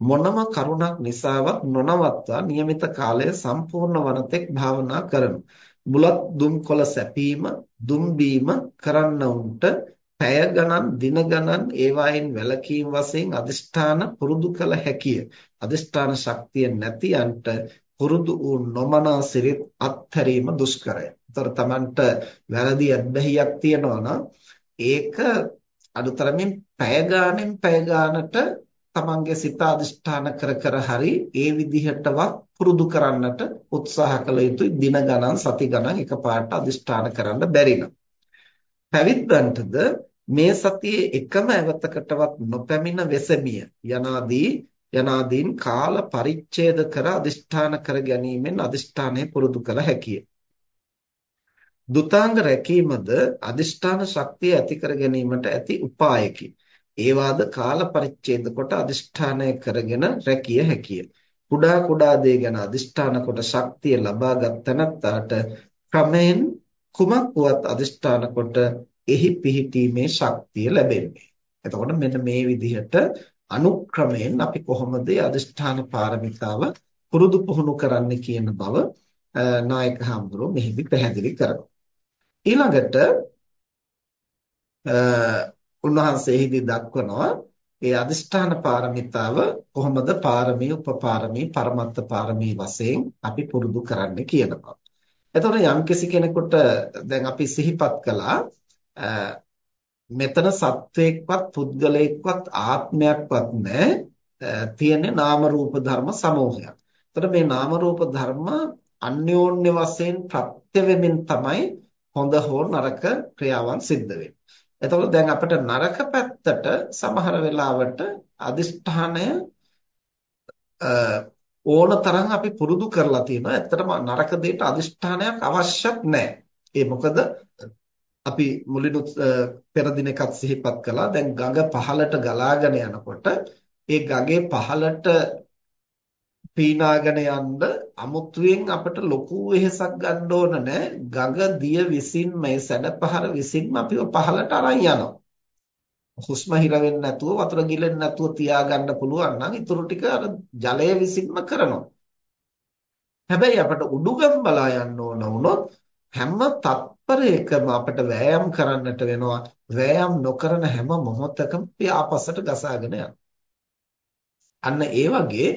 Speaker 1: මොනම කරුණක් නිසාවත් නොනවත්වා નિયમિત කාලය සම්පූර්ණ වනතෙක් භාවනා කරනවා. බුලත් දුම් කොළ සැපීම දුම් බීම කරන්නවුන්ට පැය ගණන් දින ගණන් ඒවායින් වැළකීම් වශයෙන් අදිෂ්ඨාන පුරුදු කළ හැකිය. අදිෂ්ඨාන ශක්තිය නැතියන්ට පුරුදු වූ නොමනා සිරිත් අත්හැරීම දුෂ්කරයි. ඒතර Tamanට වැරදි අත්බැහියක් තියෙනවා නම් ඒක අදුතරමින් පැය ගානෙන් පැය ගානට තමන්ගේ සිත අදිෂ්ඨාන කර කර හරි ඒ විදිහටවත් පුරුදු කරන්නට උත්සාහ කළ යුතුයි දින ගණන් සති ගණන් එකපාරට අදිෂ්ඨාන කරන්න බැරි නම් පැවිද්දන්ටද මේ සතියේ එකම අවතකටවත් නොපැමිණ වෙසමිය යනාදී යනාදීන් කාල පරිච්ඡේද කර අදිෂ්ඨාන කර ගැනීමෙන් අදිෂ්ඨානය පුරුදු කළ හැකිය. දුතාංග රැකීමද අදිෂ්ඨාන ශක්තිය ඇති කර ගැනීමට ඇති උපායකි. ඒවාද කාල පරිච්ඡේද කොට අදිෂ්ඨානය කරගෙන රැකිය හැකිය. කුඩා කුඩා දේ ගැන අදිෂ්ඨාන කොට ශක්තිය ලබාගත් තැනැත්තාට ක්‍රමෙන් කුමක් වුවත් අදිෂ්ඨාන කොට එහි පිහිටීමේ ශක්තිය ලැබෙන්නේ. එතකොට මෙන්න මේ විදිහට අනුක්‍රමයෙන් අපි කොහොමද අදිෂ්ඨාන පාරමිතාව පුරුදු පුහුණු කරන්න කියන බව නායක හඳුරෝ මෙහිදී පැහැදිලි කරනවා. ඊළඟට උන්වහන්සේෙහිදී දක්වනවා ඒ අදිෂ්ඨාන පාරමිතාව කොහොමද පාරමී උපපාරමී පරමත්ත පාරමී වශයෙන් අපි පුරුදු කරන්න කියනවා. එතකොට යම්කිසි කෙනෙකුට දැන් අපි සිහිපත් කළා මෙතන සත්වයක්වත් පුද්ගලයෙක්වත් ආත්මයක්වත් නැහැ තියෙන්නේ නාම රූප ධර්ම සමූහයක්. එතකොට මේ නාම රූප ධර්ම අන්‍යෝන්‍ය වශයෙන් ප්‍රත්‍ය වෙමින් තමයි හොඳ හෝ නරක ක්‍රියාවන් සිද්ධ වෙන්නේ. එතකොට දැන් අපිට නරක පැත්තට සමහර වෙලාවට අදිෂ්ඨානය ඕන තරම් අපි පුරුදු කරලා තියෙනවා. ඇත්තටම නරක දෙයට අදිෂ්ඨානයක් අවශ්‍යත් නැහැ. ඒ මොකද අපි මුලිනුත් පෙර දිනකත් සිහිපත් කළා. දැන් ගඟ පහළට ගලාගෙන යනකොට ඒ ගඟේ පහළට පීනාගෙන යන්න අමුතුවෙන් අපිට ලොකු වෙහෙසක් ගන්න ඕන නැහැ. ගඟ දිය විසින්ම මේ සැඩපහර විසින්ම අපිව පහළට අරන් යනවා. හුස්ම හිර වෙන්නේ නැතුව වතුර ගිලෙන්නේ නැතුව තියාගන්න පුළුවන් නම් ඊටු ටික අර ජලය විසින්ම කරනවා. හැබැයි අපිට උඩුගම් බලා යන්න ඕන වුණොත් හැම තත්පරයකම අපිට වෑයම් කරන්නට වෙනවා. වෑයම් නොකරන හැම මොහොතකම ආපස්සට ගසාගෙන යනවා. අන්න ඒ වගේ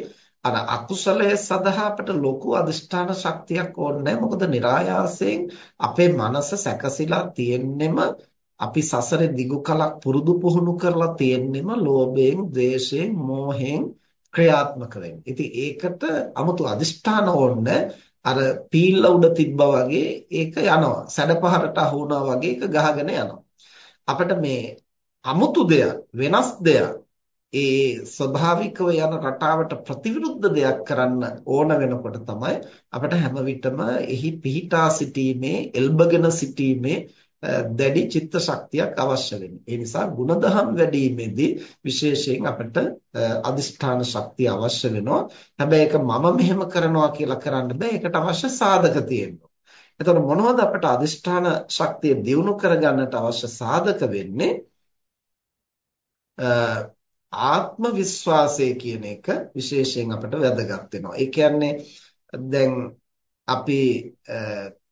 Speaker 1: අර අකුසලයේ සඳහා අපට ලොකු අදිෂ්ඨාන ශක්තියක් ඕනේ මොකද નિરાයාසයෙන් අපේ මනස සැකසීලා තියෙන්නෙම අපි සසර දිගු කලක් පුරුදු පුහුණු කරලා තියෙන්නෙම ලෝභයෙන්, ද්වේෂයෙන්, මෝහයෙන් ක්‍රියාත්මක වෙන්නේ. ඉතින් ඒකට 아무තු අදිෂ්ඨාන ඕන්න අර පීල්ල උඩ තිබ්බා වගේ ඒක යනවා. සැඩපහරට අහු වුණා වගේ ඒක ගහගෙන යනවා. අපිට මේ 아무තු දෙයක්, වෙනස් දෙයක් ඒ ස්වභාවිකව යන රටාවට ප්‍රතිවිරුද්ධ දෙයක් කරන්න ඕන වෙනකොට තමයි අපිට හැම විටම එහි පිහිටා සිටීමේ, එල්බගෙන සිටීමේ දැඩි චිත්ත ශක්තියක් අවශ්‍ය වෙන්නේ. ඒ නිසා ಗುಣධම් වැඩිීමේදී විශේෂයෙන් අපිට අදිෂ්ඨාන ශක්තිය අවශ්‍ය වෙනවා. හැබැයි ඒක මම මෙහෙම කරනවා කියලා කරන්න බෑ. ඒකට අවශ්‍ය සාධක තියෙනවා. එතකොට මොනවද අපිට අදිෂ්ඨාන ශක්තිය දියුණු කරගන්නට අවශ්‍ය සාධක වෙන්නේ? ආත්ම විශ්වාසය කියන එක විශේෂයෙන් අපිට වැදගත් වෙනවා. ඒ කියන්නේ දැන් අපි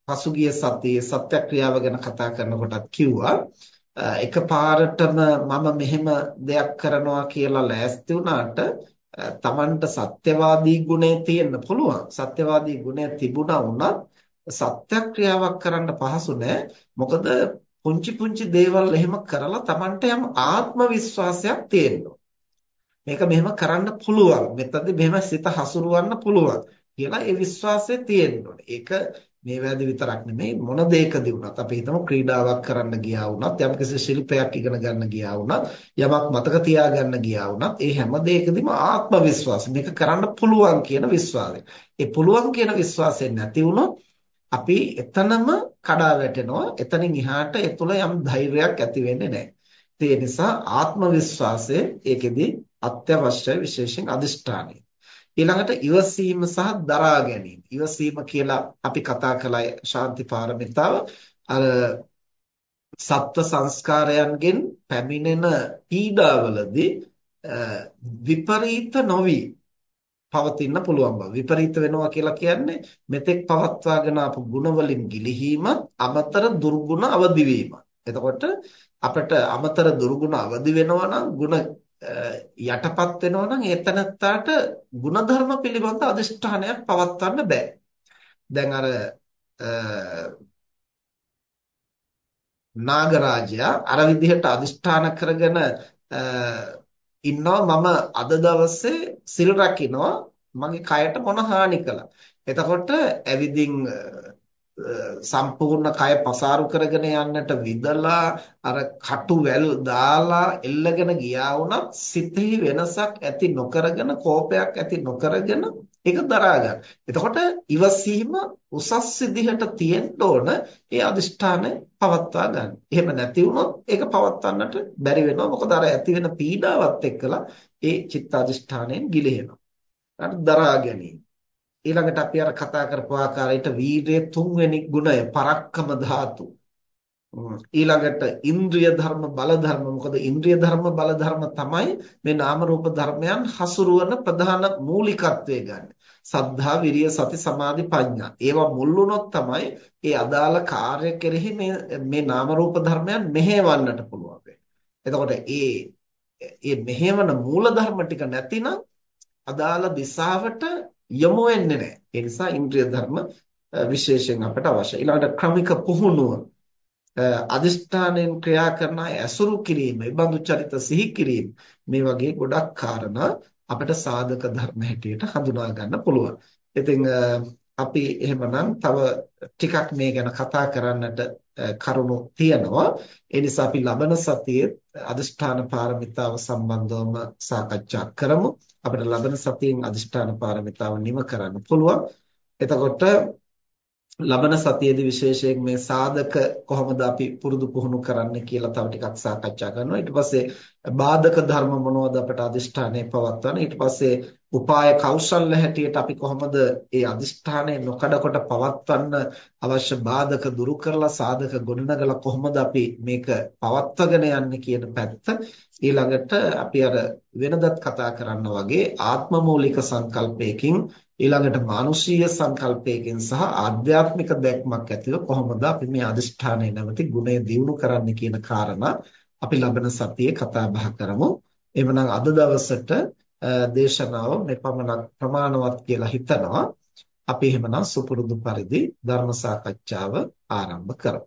Speaker 1: පසුගිය සතියේ සත්‍යක්‍රියාව ගැන කතා කරනකොටත් කිව්වා එකපාරටම මම මෙහෙම දෙයක් කරනවා කියලා ලෑස්ති වුණාට Tamanට සත්‍යවාදී ගුණය තියෙන්න පුළුවන්. සත්‍යවාදී ගුණය තිබුණා වුණත් සත්‍යක්‍රියාවක් කරන්න පහසු නෑ. මොකද පුංචි පුංචි දේවල් එහෙම කරලා Tamanට යම් ආත්ම විශ්වාසයක් තියෙනවා. මේක මෙහෙම කරන්න පුළුවන්. මෙතනදී මෙහෙම සිත හසුරවන්න පුළුවන් කියලා ඒ විශ්වාසය තියෙන්න ඕනේ. ඒක මේ වැරදි විතරක් නෙමෙයි මොන දෙයකදී වුණත් අපි හිතමු ක්‍රීඩාවක් කරන්න ගියා වුණත් යම්කිසි ශිල්පයක් ඉගෙන ගන්න ගියා වුණත් යමක් මතක තියාගන්න ගියා වුණත් ඒ හැම දෙයකදීම ආත්ම විශ්වාසය මේක කරන්න පුළුවන් කියන විශ්වාසය. ඒ පුළුවන් කියන විශ්වාසය නැති වුණොත් අපි එතනම කඩා වැටෙනවා. එතනින් එහාට ඒ තුළ යම් ධෛර්යයක් ඇති වෙන්නේ නැහැ. ඒ නිසා ආත්ම විශ්වාසය ඒකෙදී අත්‍යවශ්‍ය විශේෂයෙන් අදිෂ්ඨානය. ඊළඟට ඉවසීම සහ දරා ගැනීම. ඉවසීම කියලා අපි කතා කළා ශාන්ති පාරමිතාව. අර සත්ව සංස්කාරයන්ගෙන් පැමිණෙන පීඩාවලදී විපරීත නොවි පවතින්න පුළුවන් බව. විපරීත වෙනවා කියලා කියන්නේ මෙතෙක් පවත්වාගෙන ආපු ගුණ ගිලිහීම අමතර දුර්ගුණ අවදි එතකොට අපිට අමතර දුර්ගුණ අවදි වෙනවා නම් ගුණ යටපත් වෙනවා නම් ඒතනත්තාට ಗುಣධර්ම පිළිබඳ අදිෂ්ඨානයක් පවත්වන්න බෑ. දැන් අර නාගරාජයා අර විදිහට අදිෂ්ඨාන කරගෙන ඉන්නවා මම අද දවසේ සිල් රකින්නවා මගේ කයට මොන හානි කළා. එතකොට ඇවිදින් සම්පූර්ණ කය පසාරු කරගෙන යන්නට විදලා අර කටු වැල් දාලා එල්ලගෙන ගියා වුණත් සිතෙහි වෙනසක් ඇති නොකරගෙන කෝපයක් ඇති නොකරගෙන ඒක දරා ගන්න. එතකොට ඉවසීම උසස් විදිහට තියෙන්න ඕන ඒ අදිෂ්ඨානය පවත්වා ගන්න. එහෙම නැති වුණොත් ඒක පවත්වන්නට බැරි වෙනවා. මොකද අර ඇති වෙන පීඩාවත් එක්කලා ඒ චිත්ත අදිෂ්ඨානයෙන් ගිලිහෙනවා. දරා ගැනීම. ඊළඟට අපි අර කතා කරපු ආකාරයට වීරයේ තුන්වෙනි ගුණය පරක්කම ධාතු. ඊළඟට ඉන්ද්‍රිය ධර්ම බල ධර්ම මොකද ඉන්ද්‍රිය ධර්ම බල ධර්ම තමයි මේ නාම රූප ධර්මයන් හසුරුවන ප්‍රධාන මූලිකත්වයේ ගන්න. සද්ධා විරිය සති සමාධි ප්‍රඥා. ඒවා මුල් වුණොත් තමයි ඒ අදාළ කාර්ය කෙරෙහි මේ මේ නාම රූප ධර්මයන් මෙහෙවන්නට පුළුවන් එතකොට ඒ ඒ මෙහෙවන මූල ධර්ම ටික නැතිනම් අදාළ දිශාවට යොමු වෙන්නේ නැහැ. ඒ නිසා ඉන්ද්‍රිය ධර්ම විශේෂයෙන් අපට අවශ්‍යයි. ඊළඟට ක්‍රමික පුහුණුව අදිෂ්ඨානයෙන් ක්‍රියා කරන ඇසුරු කිරීම, ඉබඳු චරිත සිහි කිරීම මේ වගේ ගොඩක් කාරණා අපිට සාධක ධර්ම හැටියට හඳුනා ගන්න පුළුවන්. ඉතින් අපි එහෙමනම් තව ටිකක් මේ ගැන කතා කරන්නට කරුණු තියෙනවා. ඒ නිසා අපි ලබන සතියේ අදිෂ්ඨාන පාරමිතාව සම්බන්ධවම සාකච්ඡා කරමු. අපිට ලබන සතියෙන් අදිෂ්ඨාන පාරමිතාව නිම කරන්න පුළුවන්. එතකොට ලබන සතියේදී විශේෂයෙන් මේ සාධක කොහොමද අපි පුරුදු පුහුණු කරන්න කියලා තව ටිකක් සාකච්ඡා කරනවා. ඊට පස්සේ බාධක ධර්ම මොනවද අපට අදිෂ්ඨානය පවත්වන්න. ඊට පස්සේ උපාය කෞශල්‍ය හැටියට අපි කොහොමද ඒ අදිෂ්ඨානය නොකඩකොට පවත්වන්න අවශ්‍ය බාධක දුරු කරලා සාධක ගොඩනගලා කොහොමද අපි මේක පවත්වාගෙන යන්නේ කියන පැත්ත ඊළඟට අපි අර වෙනදත් කතා කරන්න වගේ ආත්මමූලික සංකල්පයකින් ඊළඟට මානුෂීය සංකල්පයකින් සහ ආධ්‍යාත්මික දැක්මක් ඇතිව කොහොමද අපි මේ අදිෂ්ඨානය නැමැති ගුණය දියුණු කරන්න කියන කාරණා අපි ලබන සතියේ කතා බහ කරමු. එhmenan අද දවසට දේශනාව මෙපමණක් ප්‍රමාණවත් කියලා හිතනවා. අපි එහෙමනම් සුපුරුදු පරිදි ධර්ම සාකච්ඡාව ආරම්භ කරමු.